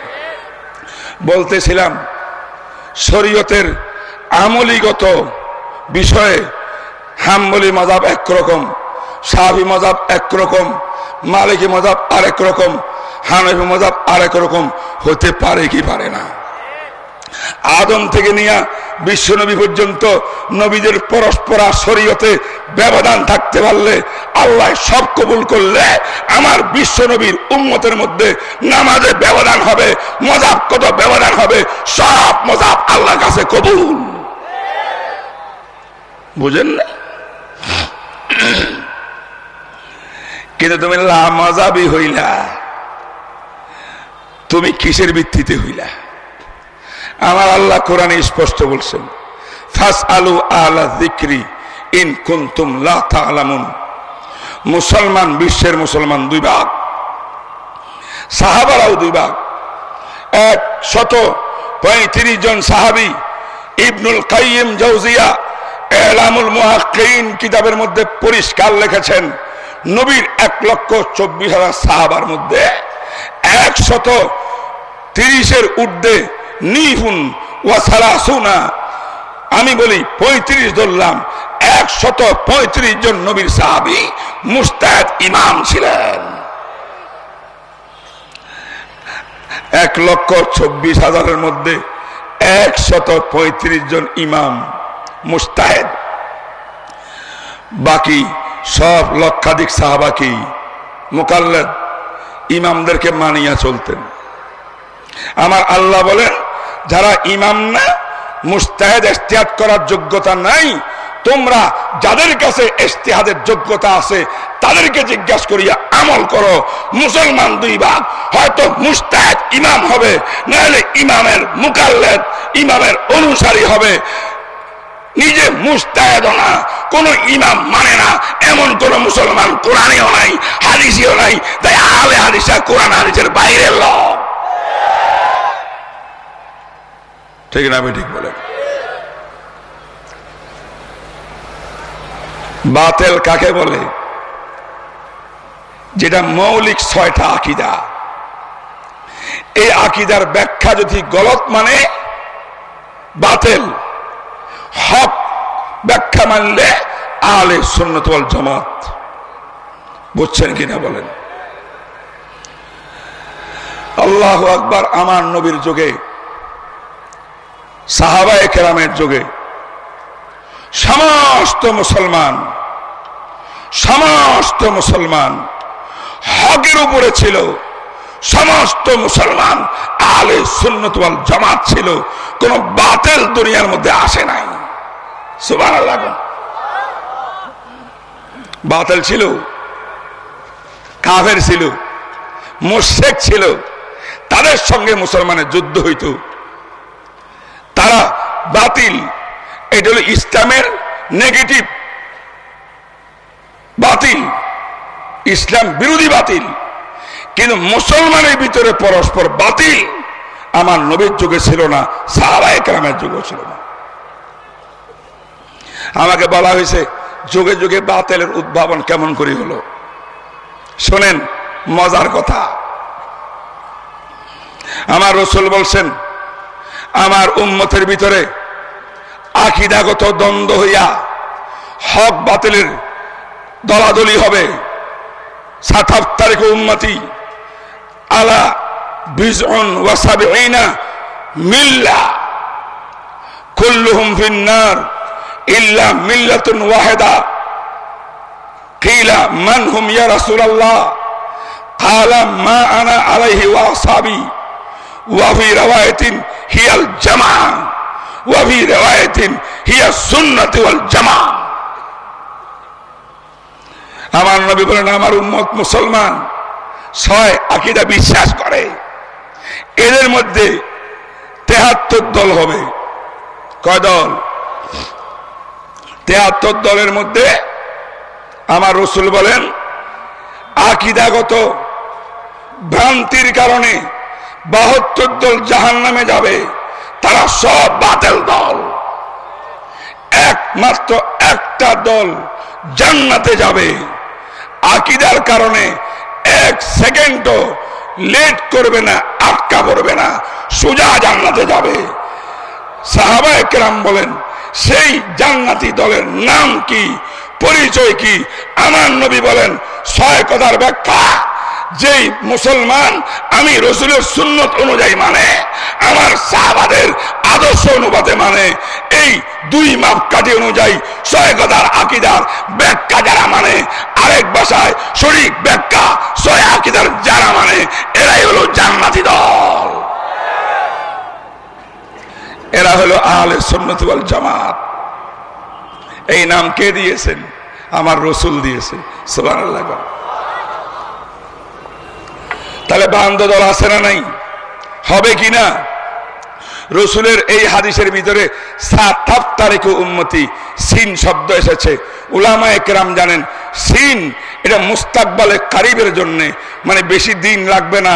বলতেছিলাম, শরীয়তের আমলিগত বিষয়ে হাম্বলি মজাব একরকম সাহাবি মজাব একরকম মালিকি মজাব আরেক রকম, হানফি মজাব আরেক রকম, হতে পারে কি পারে না। আদম থেকে নিয়ে বিশ্বনবী পর্যন্ত নবীদের পরস্পর শরীয়তে ব্যবধান থাকতে পারলে আল্লাহ সব কবুল করলে আমার বিশ্বনবীর উন্মতের মধ্যে নামাজে ব্যবধান হবে, মজাব কত ব্যবধান হবে, সব মজাব আল্লাহর কাছে কবুল। বুঝেন না? কিন্তু তুমি লামাজাবি হইলা। তুমি কিসের ভিত্তিতে হইলা? আমার আল্লাহ কোরআনে স্পষ্ট বলছেন ফাস আলু আলা দিক্রি ইন কুন্তুম লামুন মুসলমান বিশ্বের মুসলমান দুই ভাগ, সাহাবারাও দুই ভাগ। এক শত পঁয়ত্রিশ জন সাহাবি, ইবনুল কাইম জৌজিয়া এলামুল মুহাক্কিন কিতাবের মধ্যে পরিষ্কার লিখেছেন নবীর এক লক্ষ চব্বিশ হাজার সাহাবার মধ্যে একশত তিরিশের ঊর্ধ্বে নিহুন ওয়াসালাসুনা আমি বলি পঁয়ত্রিশ ধরলাম, একশত পঁয়ত্রিশ জন নবীর সাহাবি মুস্তাদ ইমাম ছিলেন। এক লক্ষ চব্বিশ হাজারের মধ্যে একশত পঁয়ত্রিশ জন ইমাম মুস্তাহেদ। বাকি সব লক্ষাধিক সাহাবাকি মোকাল্লেদ। ইমামদেরকে মানিয়া চলতেন। আমার আল্লাহ বলেন, যারা ইমাম না, মুস্তাহেদ এস্তিয়াদ করার যোগ্যতা নাই, তোমরা যাদের কাছে ইস্তেহাদের যোগ্যতা আছে, তাদেরকে জিজ্ঞাসা করিয়া আমল করো। মুসলমান দুই ভাগ, হয়তো মুস্তাহেদ ইমাম হবে, নাহলে ইমামের মুকাল্লেদ, ইমামের অনুসারী হবে। নিজে মুস্তাহেদ না কোন ইমাম মানে না। এমন কোন মুসলমান কোরআনেও নাই, হাদিসিও নাই। তাই আলে হাদিসা কোরআন হাদিসের বাইরের লোক। ঠিক না, আমি ঠিক বলেন। বাতেল কাকে বলে? যেটা মৌলিক ছয়টা আকিদা। এই আকিদার ব্যাখ্যা যদি গলত মানে বাতেল, হক ব্যাখ্যা মানলে আলে সন্ন্যতল জমাত বুঝছেন কিনা বলেন। আল্লাহ আকবার আমার নবীর যুগে, সাহাবায় কেরামের যুগে, সমস্ত মুসলমান সমস্ত মুসলমান হকের উপরে ছিল, সমস্ত মুসলমান আলে সুন্নতওয়াল জামাত ছিল, কোন বাতেল দুনিয়ার মধ্যে আসে নাই। বাতেল ছিল। কাফের ছিল। মোশেক ছিল। তাদের সঙ্গে মুসলমানের যুদ্ধ হইত। তারা বাতিল। এটা হলো ইসলামের নেগেটিভ। বাতিল। ইসলাম বিরোধী বাতিল। কিন্তু মুসলমানের ভিতরে পরস্পর বাতিল। আমার নবীর যুগে ছিল না, সাহাবায় গ্রামের যুগে ছিল না। আমাকে বলা হয়েছে, যুগে যুগে বাতিলের উদ্ভাবন কেমন করে হলো? শোনেন, মজার কথা। আমার রসুল বলছেন, আমার উন্মতের ভিতরে আকিদাগত দ্বন্দ্ব হইয়া হক বাতিলের দলাদলি হবে। সাতাব তারিখ উন্মতি আলা বিজন ওয়াসাবিনা মিল্লা কুল্লুহুম ফিন্নার ইল্লা মিল্লাতুন ওয়াহেদা। কিলা মান হুম ইয়া রাসূলুল্লাহ। ক্বালা মা আনা আলাইহি ওয়া আসহাবি। ওয়া ফি রাওয়ায়াতিন হিয়াল জামা। ওয়া ফি রাওয়ায়াতিন হিয়া সুন্নাতু ওয়াল জামা। আমার নবী বলেন, আমার উম্মত মুসলমান ছয় আকিদা বিশ্বাস করে। এদের মধ্যে তেহাত্তর দল হবে। কয় দল? তেহাত্তর দলের মধ্যে আমার রসুল বলেন, আকিদাগত ভ্রান্তির কারণে বাহাত্তর দল জাহান নামে যাবে, তারা সব বাতিল দল। একমাত্র একটা দল জান্নাতে যাবে। আকিদার কারণে এক সেকেন্ডও লেট করবে না, আটকা পড়বে না, সোজা জান্নাতে যাবে। সাহাবা একরাম বলেন সেই জান্নাতি দলের নাম কি? পরিচয় কি? আমার নবী বলেন ছয় কথার ব্যাখ্যা। যেই মুসলমান আমি রসুলের সুন্নত অনুযায়ী মানে আমার সাহাবাদের আদর্শ অনুপাতে মানে এই দুই মাপকাঠি অনুযায়ী ছয় কথার আকিদার ব্যাখ্যা যারা মানে আরেক ভাষায় শরিক ব্যাখ্যা ছয় আকিদার যারা মানে এরাই হলো জান্নাতি দল। এরা হলো আহলে সুন্নত জামাত। এই নাম কে দিয়েছেন? আমার রসুল দিয়েছে। সুবহানাল্লাহ তাহলে বান্ধ দল আছে না নাই? হবে কি না? রসুলের এই হাদিসের ভিতরে সাত তারিখে উন্মতি সিন শব্দ এসেছে। উলামা একরাম জানেন, সিন এটা মুস্তাকবালে কারিবের জন্য। মানে বেশি দিন লাগবে না।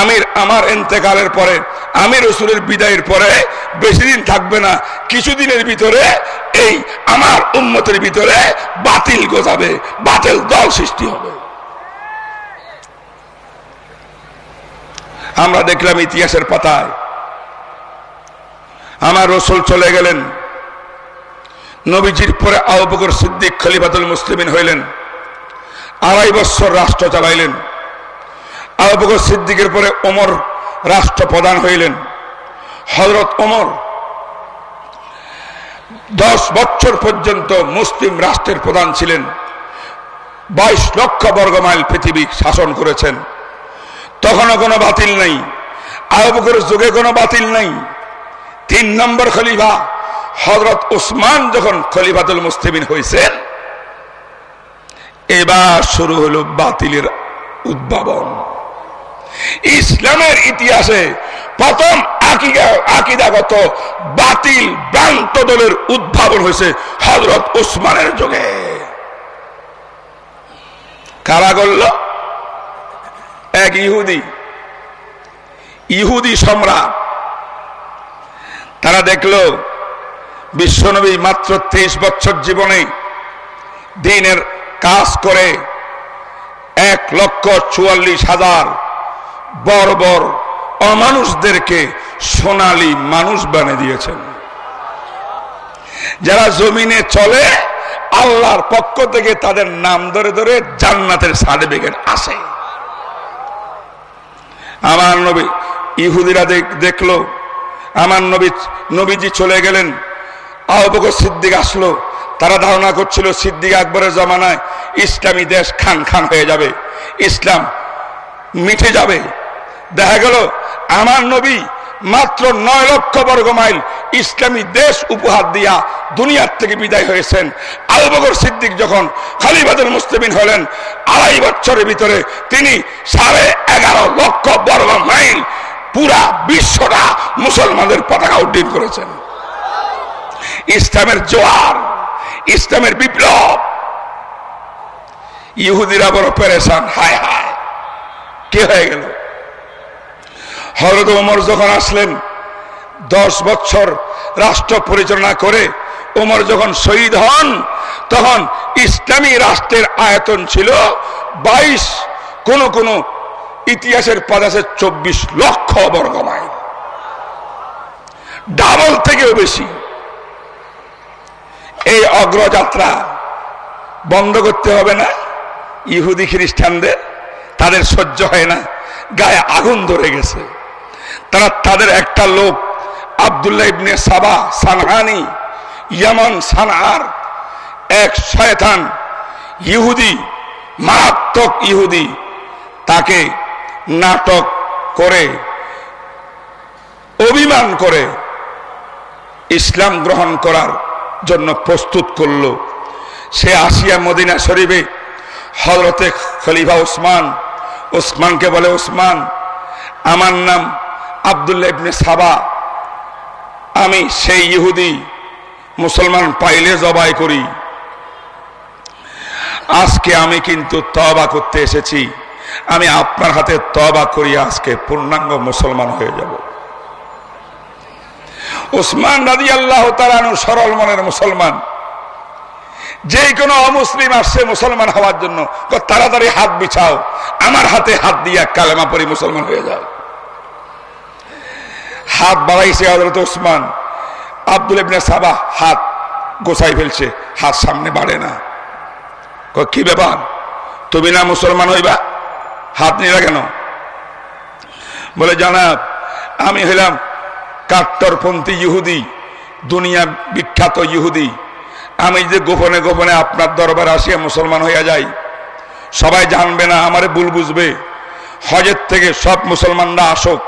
আমির আমার এন্তেকালের পরে আমি রসুলের বিদায়ের পরে বেশি দিন থাকবে না। কিছুদিনের ভিতরে এই আমার উন্মতের ভিতরে বাতিল গোজাবে, বাতিল দল সৃষ্টি হবে। আমরা দেখলাম ইতিহাসের পাতায়, আমার রসুল চলে গেলেন। নবীজির পরে আবুবকর সিদ্দিক খলিফাতুল মুসলিমিন হইলেন। আড়াই বছর রাষ্ট্র চালাইলেন। আবুবকর সিদ্দিকের পরে ওমর রাষ্ট্র প্রধান হইলেন। হজরত ওমর দশ বছর পর্যন্ত মুসলিম রাষ্ট্রের প্রধান ছিলেন। বাইশ লক্ষ বর্গ মাইল পৃথিবী শাসন করেছেন। তখনও কোনো বাতিল নেই। আবুবকর যুগে কোনো বাতিল নেই। তিন নম্বর খলিফা হজরত উসমান যখন খলিফাতুল মুস্তিমিন হয়েছেন এবার শুরু হলো বাতিলের উদ্ভাবন। ইসলামের ইতিহাসে প্রথম আকিদাগত বাতিল ভ্রান্ত দলের উদ্ভাবন হয়েছে হজরত উসমানের যুগে। কারা করল? এক ইহুদি। ইহুদি সম্রাট। তারা দেখল, বিশ্বনবী মাত্র তেইশ বছর জীবনে দিনের কাজ করে এক লক্ষ চুয়াল্লিশ হাজার বর্বর অমানুষদেরকে সোনালি মানুষ বানিয়ে দিয়েছেন। যারা জমিনে চলে, আল্লাহর পক্ষ থেকে তাদের নাম ধরে ধরে জান্নাতের সার্টিফিকেট আসে। আমার নবী ইহুদিরা দেখল। আমার নবী, নবীজি চলে গেলেন। আহবকর সিদ্দিক আসলো। তারা ধারণা করছিল সিদ্দিক আকবরের জমানায় ইসলামী দেশ খান খান হয়ে যাবে, ইসলাম মিঠে যাবে। দেখা গেল, আমার নবী মাত্র নয় লক্ষ বর্গ মাইল ইসলামী দেশ উপহার দিয়া দুনিয়ার থেকে বিদায় হয়েছেন। আলবগর সিদ্দিক যখন খালিবাদের মুসলিমিন হলেন, আড়াই বছরের ভিতরে তিনি সাড়ে এগারো লক্ষ বর্গ মাইল পুরা বিশ্বটা মুসলমানদের পতাকা উড্ডীন করেছেন। ইসলামের জোয়ার ইসলামের বিপ্লব। ইহুদিরা বড় পেরেশান, হায় হায়। কে হয়ে গেল? হরদ ওমর যখন আসলেন, দশ বছর রাষ্ট্র পরিচালনা করে ওমর যখন শহীদ হন, তখন ইসলামী রাষ্ট্রের আয়তন ছিল বাইশ কোন কোন ইতিহাসের পদ আছে চব্বিশ লক্ষ বর্গ মাইল। ডাবল থেকেও বেশি। এই অগ্রযাত্রা বন্ধ করতে হবে না। ইহুদি খ্রিস্টানদের তাদের সহ্য হয় না। গায়ে আগুন ধরে গেছে। তারা তাদের একটা লোক, আবদুল্লাহ ইবনে সাবা সানহানি, ইয়ামান সানহার, এক শয়তান ইহুদি, মারাত্মক ইহুদি। তাকে নাটক করে, অভিমান করে ইসলাম গ্রহণ করার জন্য প্রস্তুত করল। সে আসিয়া মদিনা শরীফে হজরতে খলিফা ওসমান, ওসমানকে বলে, ওসমান, আমার নাম আবদুল্লাহ ইবনে সাবা। আমি সেই ইহুদি মুসলমান পাইলে জবাই করি। আজকে আমি কিন্তু তবা করতে এসেছি। আমি আপনার হাতে তবা করি আজকে পূর্ণাঙ্গ মুসলমান হয়ে যাব। ওসমান রাজি আল্লাহ তালানু সরল মনের মুসলমান। যে কোনো অমুসলিম আসছে মুসলমান হওয়ার জন্য তাড়াতাড়ি হাত বিছাও, আমার হাতে হাত দিয়া কালেমা পরি মুসলমান হয়ে যাও। হাত বাড়াইছে হজরত ওসমান আব্দুল ইবনে সাবাহ হাত গোসাই ফেলছে, হাত সামনে বাড়ে না। কি ব্যাপার? তুমি না মুসলমান হইবা? হাত নিরা কেন? বলে, জানাব, আমি হইলাম কাট্টরপন্থী ইহুদি, দুনিয়া বিখ্যাত ইহুদি। আমি যে গোপনে গোপনে আপনার দরবার আসিয়া মুসলমান হইয়া যাই, সবাই জানবে না, আমারে ভুল বুঝবে। হজের থেকে সব মুসলমানরা আসুক।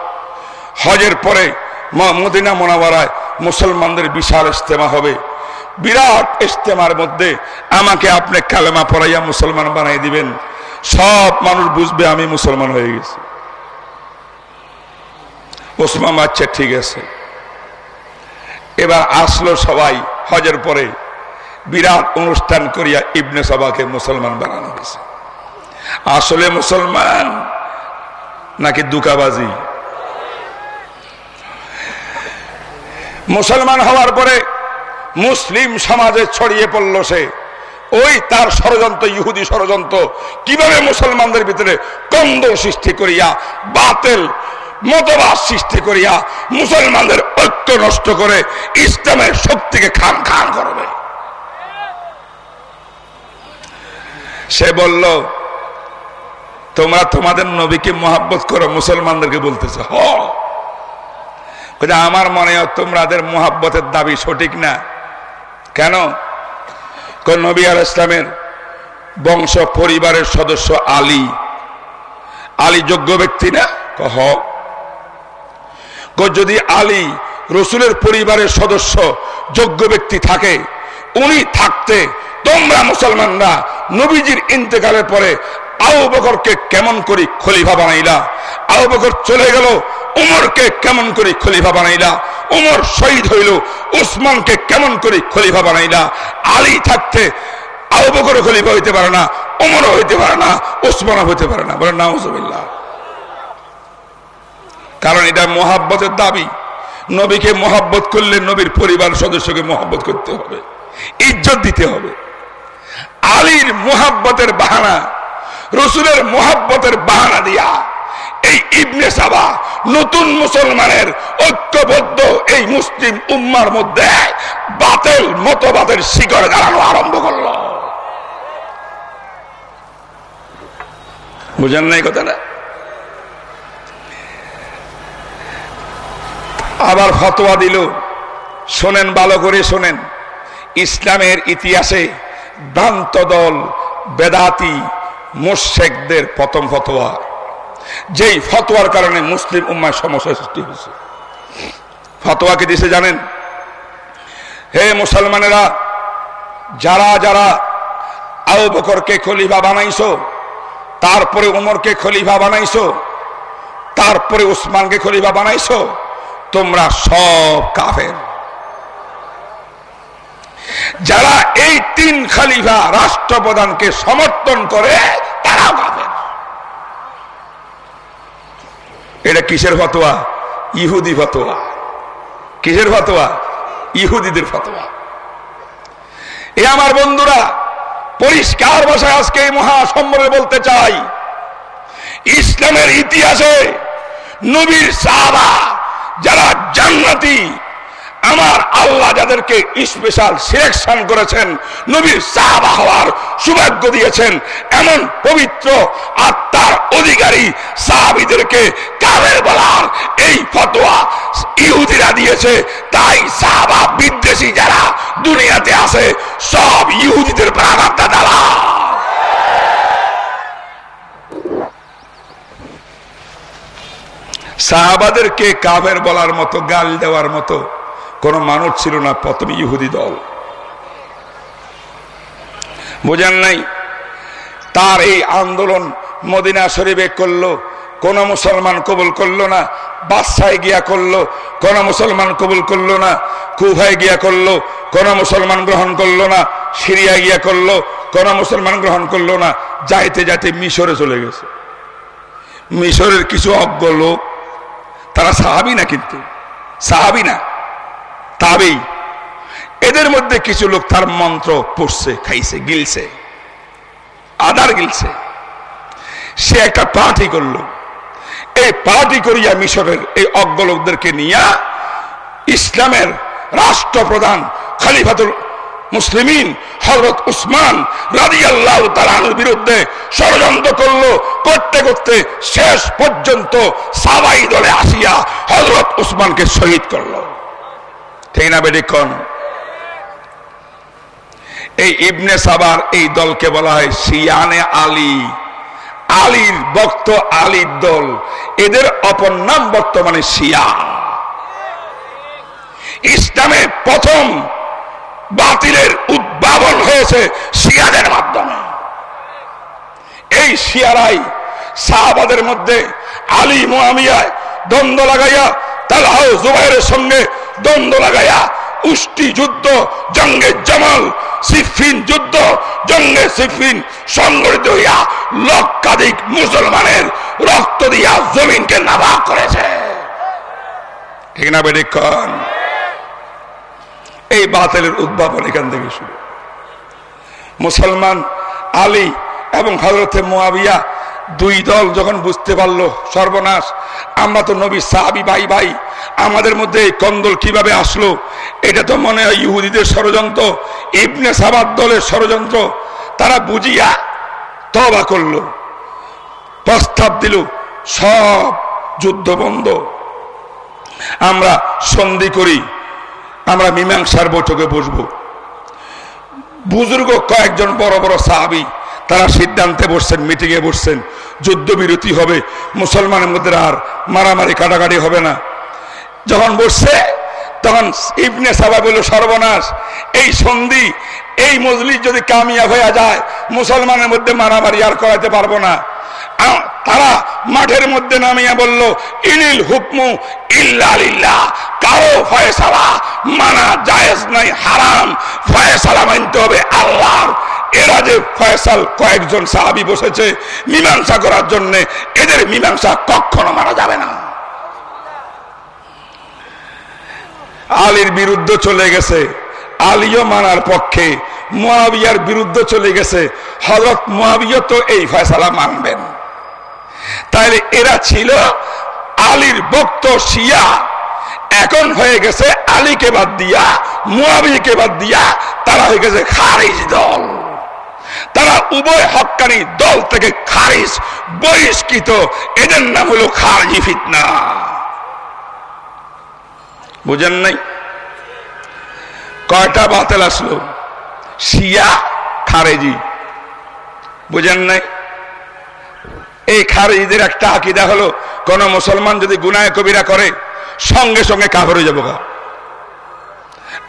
হজের পরে মদিনা মোনাবারায় মুসলমানদের বিশাল ইস্তেমা হবে। বিরাট ইস্তেমার মধ্যে আমাকে আপনি কালেমা পড়াইয়া মুসলমান বানাই দিবেন। সব মানুষ বুঝবে আমি মুসলমান হয়ে গেছি। ওসমান বাচ্চা ঠিক আছে। এবার আসলো সবাই হজের পরে, বিরাট অনুষ্ঠান করিয়া ইবনে সবাকে মুসলমান বানানো হয়েছে। আসলে মুসলমান নাকি দুকাবাজি? মুসলমান হওয়ার পরে মুসলিম সমাজে ছড়িয়ে পড়ল সে। ওই তার ষড়যন্ত্র, ইহুদি ষড়যন্ত্র, কীভাবে মুসলমানদের ভিতরে কন্দ সৃষ্টি করিয়া বাতেল মতবাদ সৃষ্টি করিয়া মুসলমানদের ঐক্য নষ্ট করে ইসলামের শক্তিকে খান খান করবে। সে বলল, তোমরা তোমাদের নবীকে মহাব্বত করো মুসলমানদেরকে বলতেছে? হ। আমার মনে হয় তোমাদের মোহাব্বতের দাবি সঠিক না। কেন? নবী আল ইসলামের বংশ, পরিবারের সদস্য আলী। আলী যোগ্য ব্যক্তি না? কহ যদি আলী রসুলের পরিবারের সদস্য, যোগ্য ব্যক্তি থাকে, উনি থাকতে তোমরা মুসলমানরা নবীজির ইন্তেকালের পরে আবু বকরকে কেমন করি খলিফা বানাইলা? আবু বকর চলে গেল, উমরকে কেমন করি খলিফা বানাইলা? উমর শহীদ হইল, উসমানকে কেমন করি খলিফা বানাইলা? আলী থাকতে আবু বকর খলিফা হইতে পারে না, উমরও হইতে পারে না, উসমানও হইতে পারে না। বলে নাউজুবিল্লাহ। কারণ এটা মোহাব্বতের দাবি। নবীকে মোহাব্বত করলে নবীর পরিবার সদস্যকে মোহাব্বত করতে হবে, ইজ্জত দিতে হবে। আলীর মোহাব্বতের বাহানা, রসুলের মোহাব্বতের বাহানা দিয়া এই ইবনে সাবা নতুন মুসলমানের ঐক্যবদ্ধ এই মুসলিম উম্মার মধ্যে বাতেল, মতবাদের শিকড় গাড়ানো আরম্ভ করল। বুঝেন নাই কথাটা? আবার ফতোয়া দিল। শোনেন, ভালো করে শোনেন। ইসলামের ইতিহাসে ভ্রান্ত দল, বেদাতি মোশেকদের প্রথম ফতোয়া। যেই ফতোয়ার কারণে মুসলিম উম্মায় সমস্যা সৃষ্টি হয়েছে। ফতোয়াকে দিছে জানেন? হে মুসলমানেরা, যারা যারা আউ বকরকে খলিফা বানাইছো, তারপরে উমরকে খলিফা বানাইছো, তারপরে উসমানকে খলিফা বানাইছো তোমরা সব কাফের। যারা এই তিন খালিফা রাষ্ট্রপ্রধানকে সমর্থন করে, তারাও কাফের। এটা কিসের ফতোয়া? ইহুদি ফতোয়া। কিসের ফতোয়া? ইহুদিদের ফতোয়া। এ আমার বন্ধুরা, পরিষ্কার ভাষায় আজকে এই মহাসম্মরে বলতে চাই, ইসলামের ইতিহাসে নবীর সাহাবা যারা জান্নাতি, আমার আল্লাহ যাদেরকে স্পেশাল সিলেকশন করেছেন, নবীর সাহাবা হওয়ার সৌভাগ্য দিয়েছেন, এমন পবিত্র আত্মার অধিকারী সাহাবিদেরকে কাবের বলার এই ফতোয়া ইহুদিরা দিয়েছে। তাই সাহাবা বিদ্বেষী যারা দুনিয়াতে আছে, সব ইহুদিদের প্রাণাত্মা দ্বারা সাহাবাদেরকে কাবের বলার মতো, গাল দেওয়ার মতো কোন মানুষ ছিল না প্রথম ইহুদি দল। বোঝেন নাই? তার এই আন্দোলন মদিনা শরীফে করল, কোন মুসলমান কবুল করল না, বাদশায় গিয়া করল, কোন মুসলমান কবুল করল না, কুফায় গিয়া করল, কোন মুসলমান গ্রহণ করল না সিরিয়া গিয়া করল, কোন মুসলমান গ্রহণ করল না, যাইতে যাইতে মিশরে চলে গেছে। মিশরের কিছু অজ্ঞ লোক তারা সাহাবি না কিন্তু, সাহাবি না তাবেই এদের মধ্যে কিছু লোক তার মন্ত্র পড়ছে, খাইছে, গিলছে, আদার গিলছে। সে একটা পার্টি করল। এই পার্টি করিয়া মিশরের এই অজ্ঞ লোকদেরকে নিয়ে ইসলামের রাষ্ট্রপ্রধান খালিফাতুল মুসলিমিন হজরত উসমান রাজি আল্লাহ তালানুর বিরুদ্ধে ষড়যন্ত্র করল, করতে করতে শেষ পর্যন্ত সাবাই দলে আসিয়া হজরত উসমানকে শহীদ করল। ঠিক না বেডিক্ষণ এই ইবনে সাবার এই দলকে বলা হয় সিয়ানে আলী। আলীর ভক্ত আলীর দল। এদের অপর নাম বর্তমানে শিয়া। ইসলামের প্রথম বাতিলের উদ্ভাবন হয়েছে শিয়াদের মাধ্যমে। এই শিয়ারাই সাহাবাদের মধ্যে আলী মোহামিয়ায় দ্বন্দ্ব লাগাইয়া তালাহ জুবাইরের সঙ্গে দ্বন্দ্ব লাগাইয়া, উষ্টি যুদ্ধ, জঙ্গে জামাল, সিফিন যুদ্ধ, জঙ্গে সিফিন সংগঠিত হইয়া লক্ষাধিক মুসলমানের রক্ত দিয়া জমিনকে নাবা করেছে। ঠিক না বেডিক্ষণ এই বাতিলের উদ্ভাবন এখান থেকে শুরু। মুসলমান আলী এবং হজরতে মোয়াবিয়া দুই দল যখন বুঝতে পারল, সর্বনাশ, আমরা তো নবী সাহাবি ভাই ভাই, আমাদের মধ্যে এই কন্দল কীভাবে আসলো, এটা তো মনে হয় ইহুদিদের ষড়যন্ত্র, ইবনে সাবাদ দলের ষড়যন্ত্র, তারা বুঝিয়া তবা করল, প্রস্তাব দিল, সব যুদ্ধ বন্ধ। আমরা সন্ধি করি আমরা মীমাংসার বৈঠকে বসবো। বুজুর্গ কয়েকজন বড় বড় সাহাবি, তারা সিদ্ধান্তে বসছেন, মিটিংয়ে বসছেন, যুদ্ধবিরতি হবে, মুসলমানের মধ্যে আর মারামারি, কাটাকাটি হবে না। যখন বসছে, তখন ইবনে সাবা বলল, সর্বনাশ, এই সন্ধি, এই মজলিস যদি কামিয়া হয়ে যায়, মুসলমানের মধ্যে মারামারি আর করাতে পারব না। তারা মাঠের মধ্যে নামিয়া বলল, ইনিল হুকমু ইল্লা কারও ফয়সালা মানা জায়েজ নাই, হারাম। ফয়সালা মানতে হবে আল্লাহর। এরা যে ফয়সাল কয়েকজন সাহাবি বসেছে মীমাংসা করার জন্য, এদের মীমাংসা কখনো মারা যাবে না। আলীর বিরুদ্ধে চলে গেছে। আলীও মানার পক্ষে। মহাবিয়ার বিরুদ্ধে চলে গেছে। হজরত মহাবিয়া তো এই ফয়সালা মানবেন। তাহলে এরা ছিল আলীর ভক্ত শিয়া। এখন হয়ে গেছে আলীকে বাদ দিয়া মুয়াবিকে বাদ দিয়া তারা হয়ে গেছে খারিজ দল। তারা উভয় হকানি দল থেকে খারিজ, বহিষ্কৃত। এদের নাম হলো খারজি ফিতনা। বুঝেন নাই? কয়টা বাতেল আসলো? শিয়া, খারেজি। বুঝেন নাই? এই খারেজিদের একটা আকিদা হলো, কোন মুসলমান যদি গুনায় কবিরা করে, সঙ্গে সঙ্গে কাভার হয়ে যাব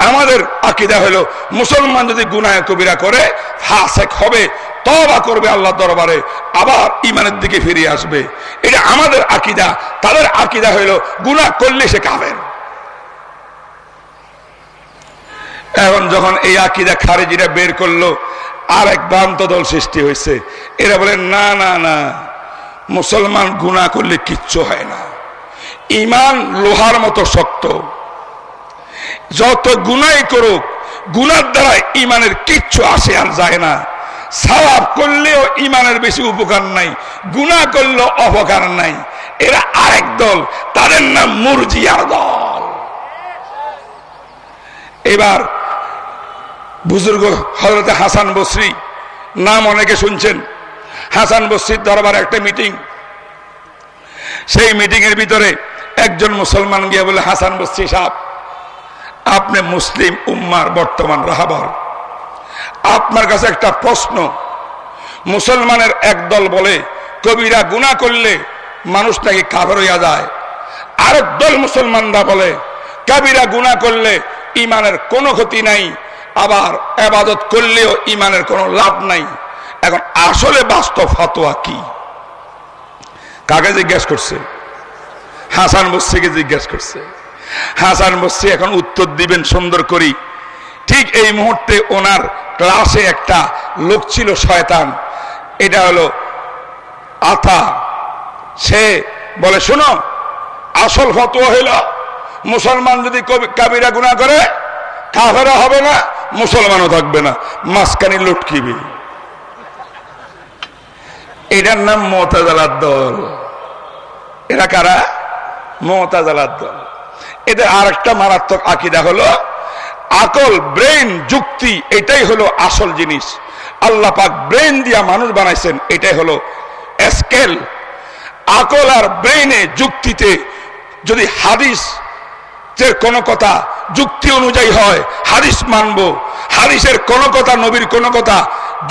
আমাদের আকিদা হলো, মুসলমান যদি গুনায় কবিরা করে, ফাসেক হবে তবা করবে আল্লাহ দরবারে, আবার ইমানের দিকে ফিরে আসবে। এটা আমাদের আকিদা। তাদের আকিদা হলো গুনা করলে সে কাবেন এখন যখন এই আকিদা খারেজিরা বের করল আর এক ভ্রান্ত দল সৃষ্টি হয়েছে। এরা বলে, না না না। মুসলমান গুণা করলে কিচ্ছু হয় না। ইমান লোহার মতো শক্ত। যত গুনাই করুক গুনার দ্বারা ইমানের কিচ্ছু আসে আর যায় না। সাওয়াব করলেও ইমানের বেশি উপকার নাই গুণা করলেও অপকার নাই। এরা আরেক দল, তাদের নাম মুরজিয়ার দল। এবার বুজুর্গ হজরত হাসান বসরি, নাম অনেকে শুনছেন। হাসান বসরির দরবার একটা মিটিং। সেই মিটিং এর ভিতরে একজন মুসলমান গিয়ে বলে, হাসান বসরি সাহ আপনি মুসলিম উম্মার বর্তমান রাহাবার আপনার কাছে একটা প্রশ্ন। মুসলমানের একদল বলে, কবিরা গুণা করলে মানুষ নাকি কাভার হইয়া যায়। আরেক দল মুসলমানরা বলে, কবিরা গুণা করলে ইমানের কোনো ক্ষতি নাই। আবার আবাদত করলেও ইমানের কোনো লাভ নাই। এখন আসলে বাস্তব ফতোয়া কি? কাকে জিজ্ঞেস করছে? হাসান বস্তিকে জিজ্ঞেস করছে। হাসান বস্তি এখন উত্তর দিবেন সুন্দর করি। ঠিক এই মুহূর্তে ওনার ক্লাসে একটা লোক ছিল শয়তান। এটা হলো আথা সে বলে, শোনো, আসল ফতোয়া হইল, মুসলমান যদি কাবিরা গুণা করে, কাফেরা হবে না, মুসলমানও থাকবে না। মাঝখানে লটকিবে। এটার নাম মমতাজালার দল। এরা কারা? মমতাজালার দল। এদের আর একটা মারাত্মক আকিদা হলো, আকল ব্রেন যুক্তি, এটাই হলো আসল জিনিস। আল্লাহ পাক ব্রেন দিয়া মানুষ বানাইছেন, এটাই হলো স্কেল। আকল আর ব্রেনে যুক্তিতে যদি হাদিস কোন কথা, যুক্তি অনুযায়ী হয়, হাদিস মানব, হাদিসের কোন কথা, নবীর কোন কথা,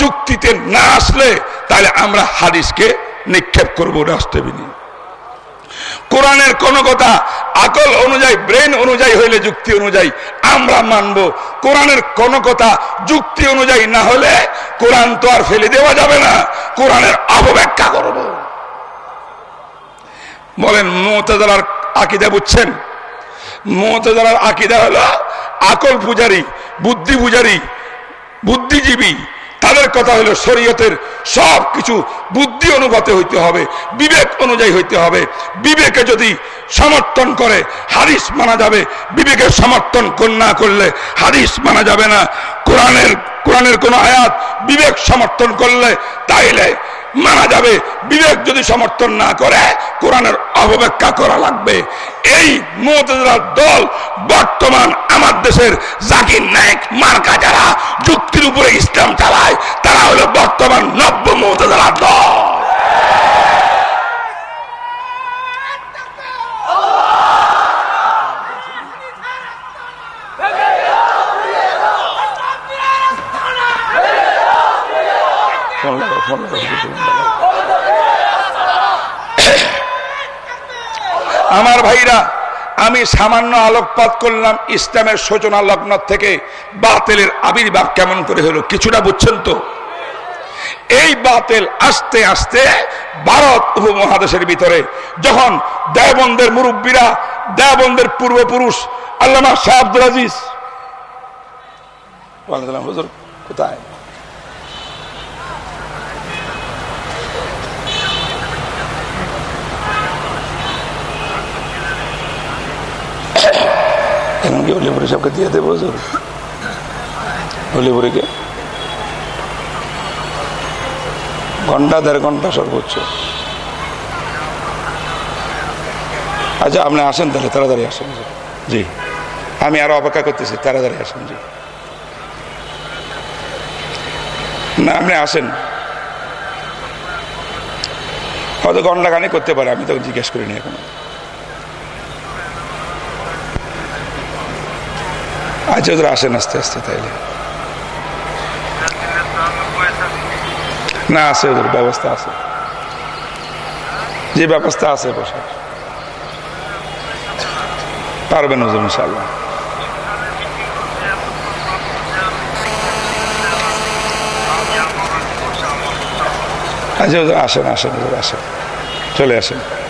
যুক্তিতে না আসলে তাহলে আমরা হাদিসকে নিক্ষেপ করব রাষ্ট্রবিনী কোরআনের কোন কথা, আকল অনুযায়ী, ব্রেন অনুযায়ী হইলে যুক্তি অনুযায়ী আমরা মানব। কোরআনের কোন কথা, যুক্তি অনুযায়ী না হলে কোরআন তো আর ফেলে দেওয়া যাবে না। কোরআনের অবব্যাখ্যা করব। বলেন মোতাজার আকিদা বুঝছেন? মোতাজার আকিদা হলো আকল পূজারী, বুদ্ধি পূজারী, বুদ্ধিজীবী তাদের কথা হলো শরীয়তের সব কিছু বুদ্ধি অনুপাতে হইতে হবে, বিবেক অনুযায়ী হইতে হবে। বিবেকে যদি সমর্থন করে হারিস মানা যাবে। বিবেকের সমর্থন না করলে হারিস মানা যাবে না। কোরআনের কোরআনের কোনো আয়াত বিবেক সমর্থন করলে তাইলে মানা যাবে। বিবেক যদি সমর্থন না করে, কোরআনের অপব্যাখ্যা করা লাগবে। এই মোতার দল বর্তমান আমার দেশের জাকির নায়ক মার্কা যারা যুক্তির উপরে ইসলাম চালায়, তারা হলো বর্তমান নব্য মোতার দল। আমার ভাইরা, আমি সামান্য আলোকপাত করলাম ইসলামের সূচনা লগ্ন থেকে। বাতেলের আবির্ভাব কেমন করে হলো, কিছুটা বুঝছেন তো? এই বাতেল আস্তে আস্তে ভারত উপমহাদেশের ভিতরে, যখন দেবন্দের মুরব্বীরা দেবন্দের পূর্বপুরুষ, আল্লামা শাহ আব্দুল আজিজ কোথায়? এখন কি অলিপুরি সবকে দিয়ে দেবো অলিপুরিকে ঘণ্টা দেড় ঘণ্টা সর্বোচ্চ। আচ্ছা আপনি আসেন তাহলে তাড়াতাড়ি আসেন। জি। আমি আরও অপেক্ষা করতেছি তাড়াতাড়ি আসেন জি। না আপনি আসেন। হয়তো ঘণ্টা খানি করতে পারে আমি তো জিজ্ঞেস করিনি এখন। আচ্ছা ওদের আসেন আস্তে আস্তে তাইলে। না, আছে ওদের, ব্যবস্থা আছে। যে ব্যবস্থা আছে বসার পারবেন ওদের ইনশাল্লাহ আচ্ছা ওদের আসেন আসেন, ওদের আসেন। চলে আসেন।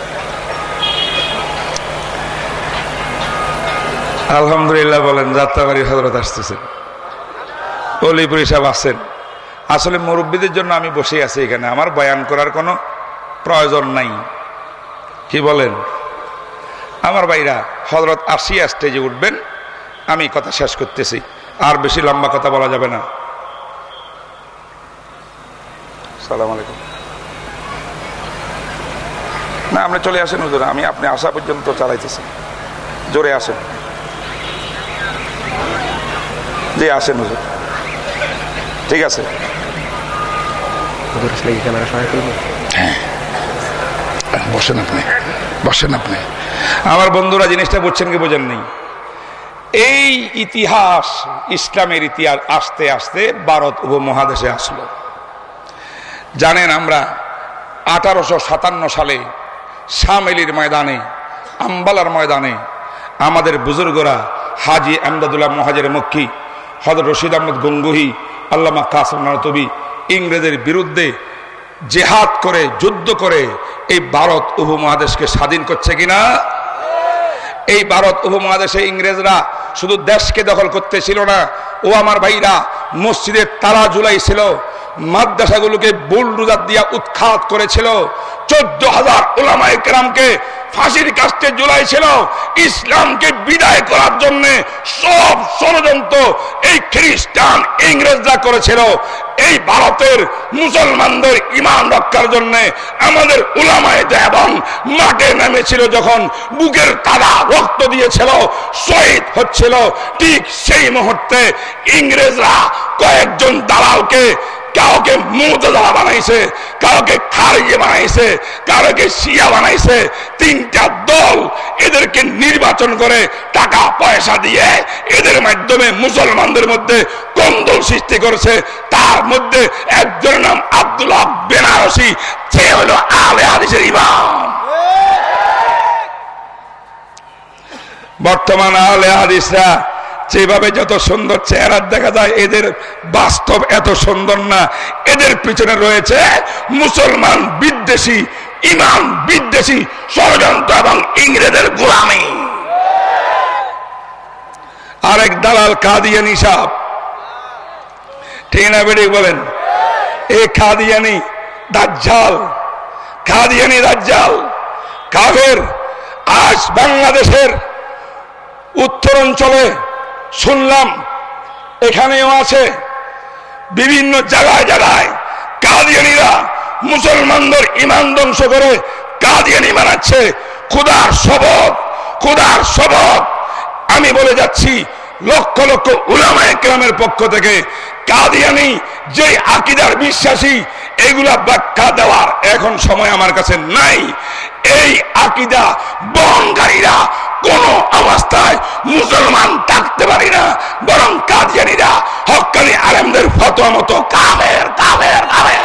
আলহামদুলিল্লাহ বলেন, যাত্রাবাড়ি হজরত আসতেছেন। অলিপুরি সাহেব আসেন আসলে মুরব্বীদের জন্য আমি বসে আছি এখানে, আমার বয়ান করার কোনো প্রয়োজন নাই। কি বলেন? আমার ভাইরা হজরত আসিয়া স্টেজে উঠবেন, আমি কথা শেষ করতেছি। আর বেশি লম্বা কথা বলা যাবে না। সালাম আলাইকুম। না, আপনি চলে আসেন হুজুর, আমি, আপনি আসা পর্যন্ত চালাইতেছি। জোরে আসেন। জি আসেন হুজুর ঠিক আছে। হ্যাঁ। বসেন আপনি বসেন আপনি। আমার বন্ধুরা জিনিসটা বুঝছেন কি বোঝেন নেই? এই ইতিহাস ইসলামের ইতিহাস আস্তে আস্তে ভারত উপমহাদেশে আসলো। জানেন আমরা আঠারোশো সাতান্ন সালে শামেলির ময়দানে আম্বালার ময়দানে আমাদের বুজুর্গরা হাজি আহমদাদুল্লাহ মহাজের মক্কি হজর রশিদ আহমদ গঙ্গুহি, আল্লামা কাসম নারতবি ইংরেজের বিরুদ্ধে জেহাদ করে, যুদ্ধ করে এই ভারত উপমহাদেশকে স্বাধীন করছে কিনা? এই ভারত উপমহাদেশে ইংরেজরা শুধু দেশকে দখল করতে ছিল না, ও আমার ভাইরা, মসজিদের তারা জুলাই ছিল মাদ্রাসাগুলোকে বুলডুজার দিয়া উৎখাত করেছিল। চোদ্দ হাজার ওলামায় কেরামকে ফাঁসির কাস্টে জুলাই ছিল ইসলামকে বিদায় করার জন্য সব ষড়যন্ত্র এই খ্রিস্টান ইংরেজরা করেছিল। এই ভারতের মুসলমানদের ইমান রক্ষার জন্য আমাদের উলামায় এবং মাঠে নেমেছিল যখন বুকের তারা রক্ত দিয়েছিল, শহীদ হচ্ছিল। ঠিক সেই মুহূর্তে ইংরেজরা কয়েকজন দালালকে কাউকে মুতদা বানাইছে, কাউকে খারিজে বানাইছে, কাউকে শিয়া বানাইছে, তিনটা দল এদেরকে নির্বাচন করে টাকা, পয়সা দিয়ে এদের মাধ্যমে মুসলমানদের মধ্যে কন্দল সৃষ্টি করেছে। তার মধ্যে একজনের নাম আব্দুল্লাহ বেনারসি, সে হলো আলে হাদিসের ইমাম। বর্তমান আলে হাদিসরা যেভাবে যত সুন্দর চেহারা দেখা যায়, এদের বাস্তব এত সুন্দর না। এদের পিছনে রয়েছে মুসলমান বিদ্বেষী ইমান বিদ্বেষী, ষড়যন্ত্র এবং ইংরেজের গোলামি। আরেক দালাল কাদিয়ানি সাহ ঠিক না বেড়ে বলেন? এ খাদিয়ানি দাজ্জাল। খাদিয়ানি দাজ্জাল, কাফের, আজ বাংলাদেশের উত্তর অঞ্চলে শুনলাম, এখানেও আছে বিভিন্ন জায়গায় জায়গায় কাদিয়ানিরা মুসলমানদের ইমান ধ্বংস করে কাদিয়ানি বানাচ্ছে খুদার শপথ খুদার শপথ আমি বলে যাচ্ছি, লক্ষ লক্ষ উলামায় কেরামের পক্ষ থেকে কাদিয়ানি যে আকিদার বিশ্বাসী, এগুলা ব্যাখ্যা দেওয়ার এখন সময় আমার কাছে নাই। এই আকিদা বহনকারীরা কোন অবস্থায় মুসলমান থাকতে পারি না, বরং কাদিয়ানিরা হকানি আলেমদের ফতো মতো কামের কামের কামের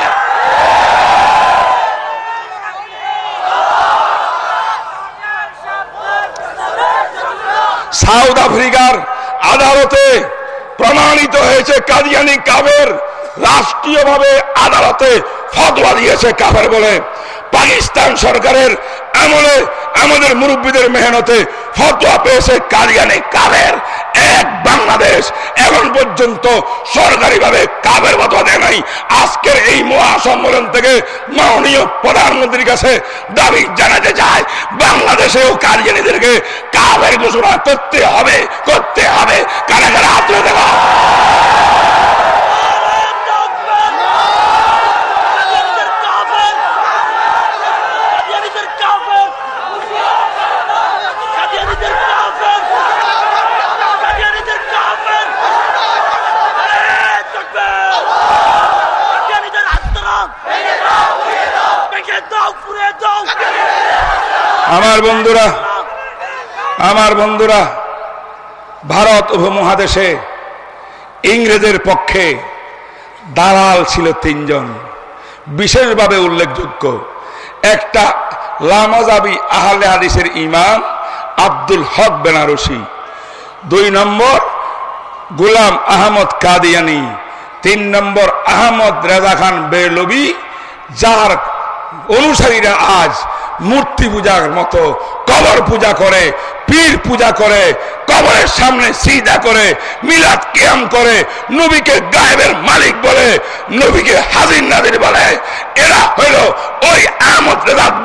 সাউথ আফ্রিকার আদালতে প্রমাণিত হয়েছে কাদিয়ানি কাবের রাষ্ট্রীয়ভাবে আদালতে ফতোয়া দিয়েছে কাফের বলে। পাকিস্তান সরকারের আমলে আমাদের মুরব্বীদের মেহনতে ফতোয়া পেয়েছে কাদিয়ানি কাবের এক বাংলাদেশ এখন পর্যন্ত সরকারিভাবে কাবের ফতোয়া দেয় নাই। আজকের এই মহাসম্মেলন থেকে মাননীয় প্রধানমন্ত্রীর কাছে দাবি জানাতে চায় বাংলাদেশেও কাদিয়ানিদেরকে কাবের ঘোষণা করতে হবে করতে হবে। কারা কারা হাত দেওয়া আমার বন্ধুরা আমার বন্ধুরা, ভারত উপমহাদেশে ইংরেজের পক্ষে দালাল ছিল তিনজন। বিশেষভাবে উল্লেখযোগ্য, একটা লামাজাবি আহলে হাদিসের ইমাম আব্দুল হক বেনারসি, দুই নম্বর গুলাম আহমদ কাদিয়ানি, তিন নম্বর আহমদ রেজা খান বেলবি যার অনুসারীরা আজ মূর্তি পূজার মতো, কবর পূজা করে, পীর পূজা করে, কবরের সামনে সিদা করে, মিলাদ কিয়াম করে, নবীকে গায়েবের মালিক বলে, নবীকে হাজির নাদির বলে। এরা হইল ওই আহমদ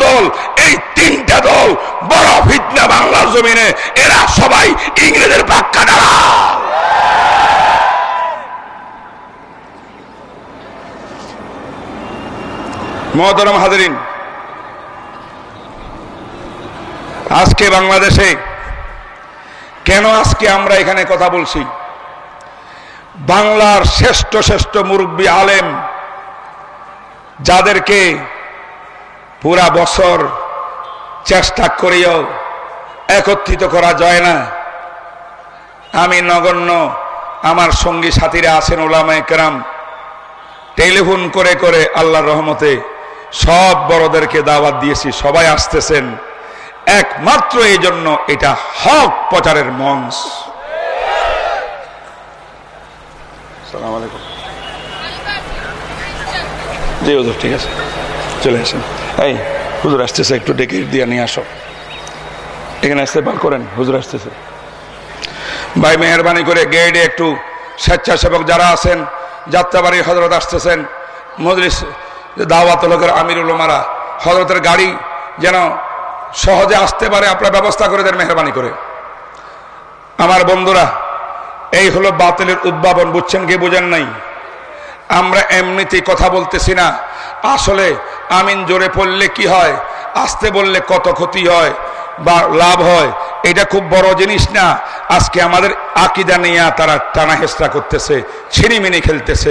দল, এই তিনটা দল, বড় ফিতনা বাংলার জমিনে। এরা সবাই ইংরেজের পাক্কা দ্বারা মহতরম হাজরিন আজকে বাংলাদেশে কেন আজকে আমরা এখানে কথা বলছি? বাংলার শ্রেষ্ঠ শ্রেষ্ঠ মুরব্বী আলেম যাদেরকে পুরা বছর চেষ্টা করিও একত্রিত করা যায় না। আমি নগণ্য আমার সঙ্গী সাথীরা আছেন ওলামায় কেরাম, টেলিফোন করে করে আল্লাহর রহমতে সব বড়দেরকে দাওয়াত দিয়েছি, সবাই আসতেছেন। একমাত্র এই জন্য এটা হক প্রচারের মঞ্চ। জি, হুজুর, ঠিক আছে। চলে আসেন। এই, হুজুর আসতেছে, একটু ডেকে দিয়ে নিয়ে আসো। এখানে আসতে পার করেন, হুজুর আসতেছে। ভাই, মেহরবানি করে গেটে একটু স্বেচ্ছাসেবক যারা আছেন, যাত্রাবাড়ি হজরত আসতেছেন, মজলিস দাওয়াত লোকের আমিরুল মারা হজরতের গাড়ি যেন সহজে আসতে পারে, আপনার ব্যবস্থা করে দেন মেহরবানি করে। আমার বন্ধুরা, এই হলো বাতিলের উদ্ভাবন, বুঝছেন কি বুঝেন নাই? আমরা এমনিতেই কথা বলতেছি না। আসলে আমিন জোরে পড়লে কি হয়, আসতে বললে কত ক্ষতি হয় বা লাভ হয়, এটা খুব বড় জিনিস না। আজকে আমাদের আকিদা নিয়ে তারা টানা হেসরা করতেছে, ছিনিমিনি খেলতেছে।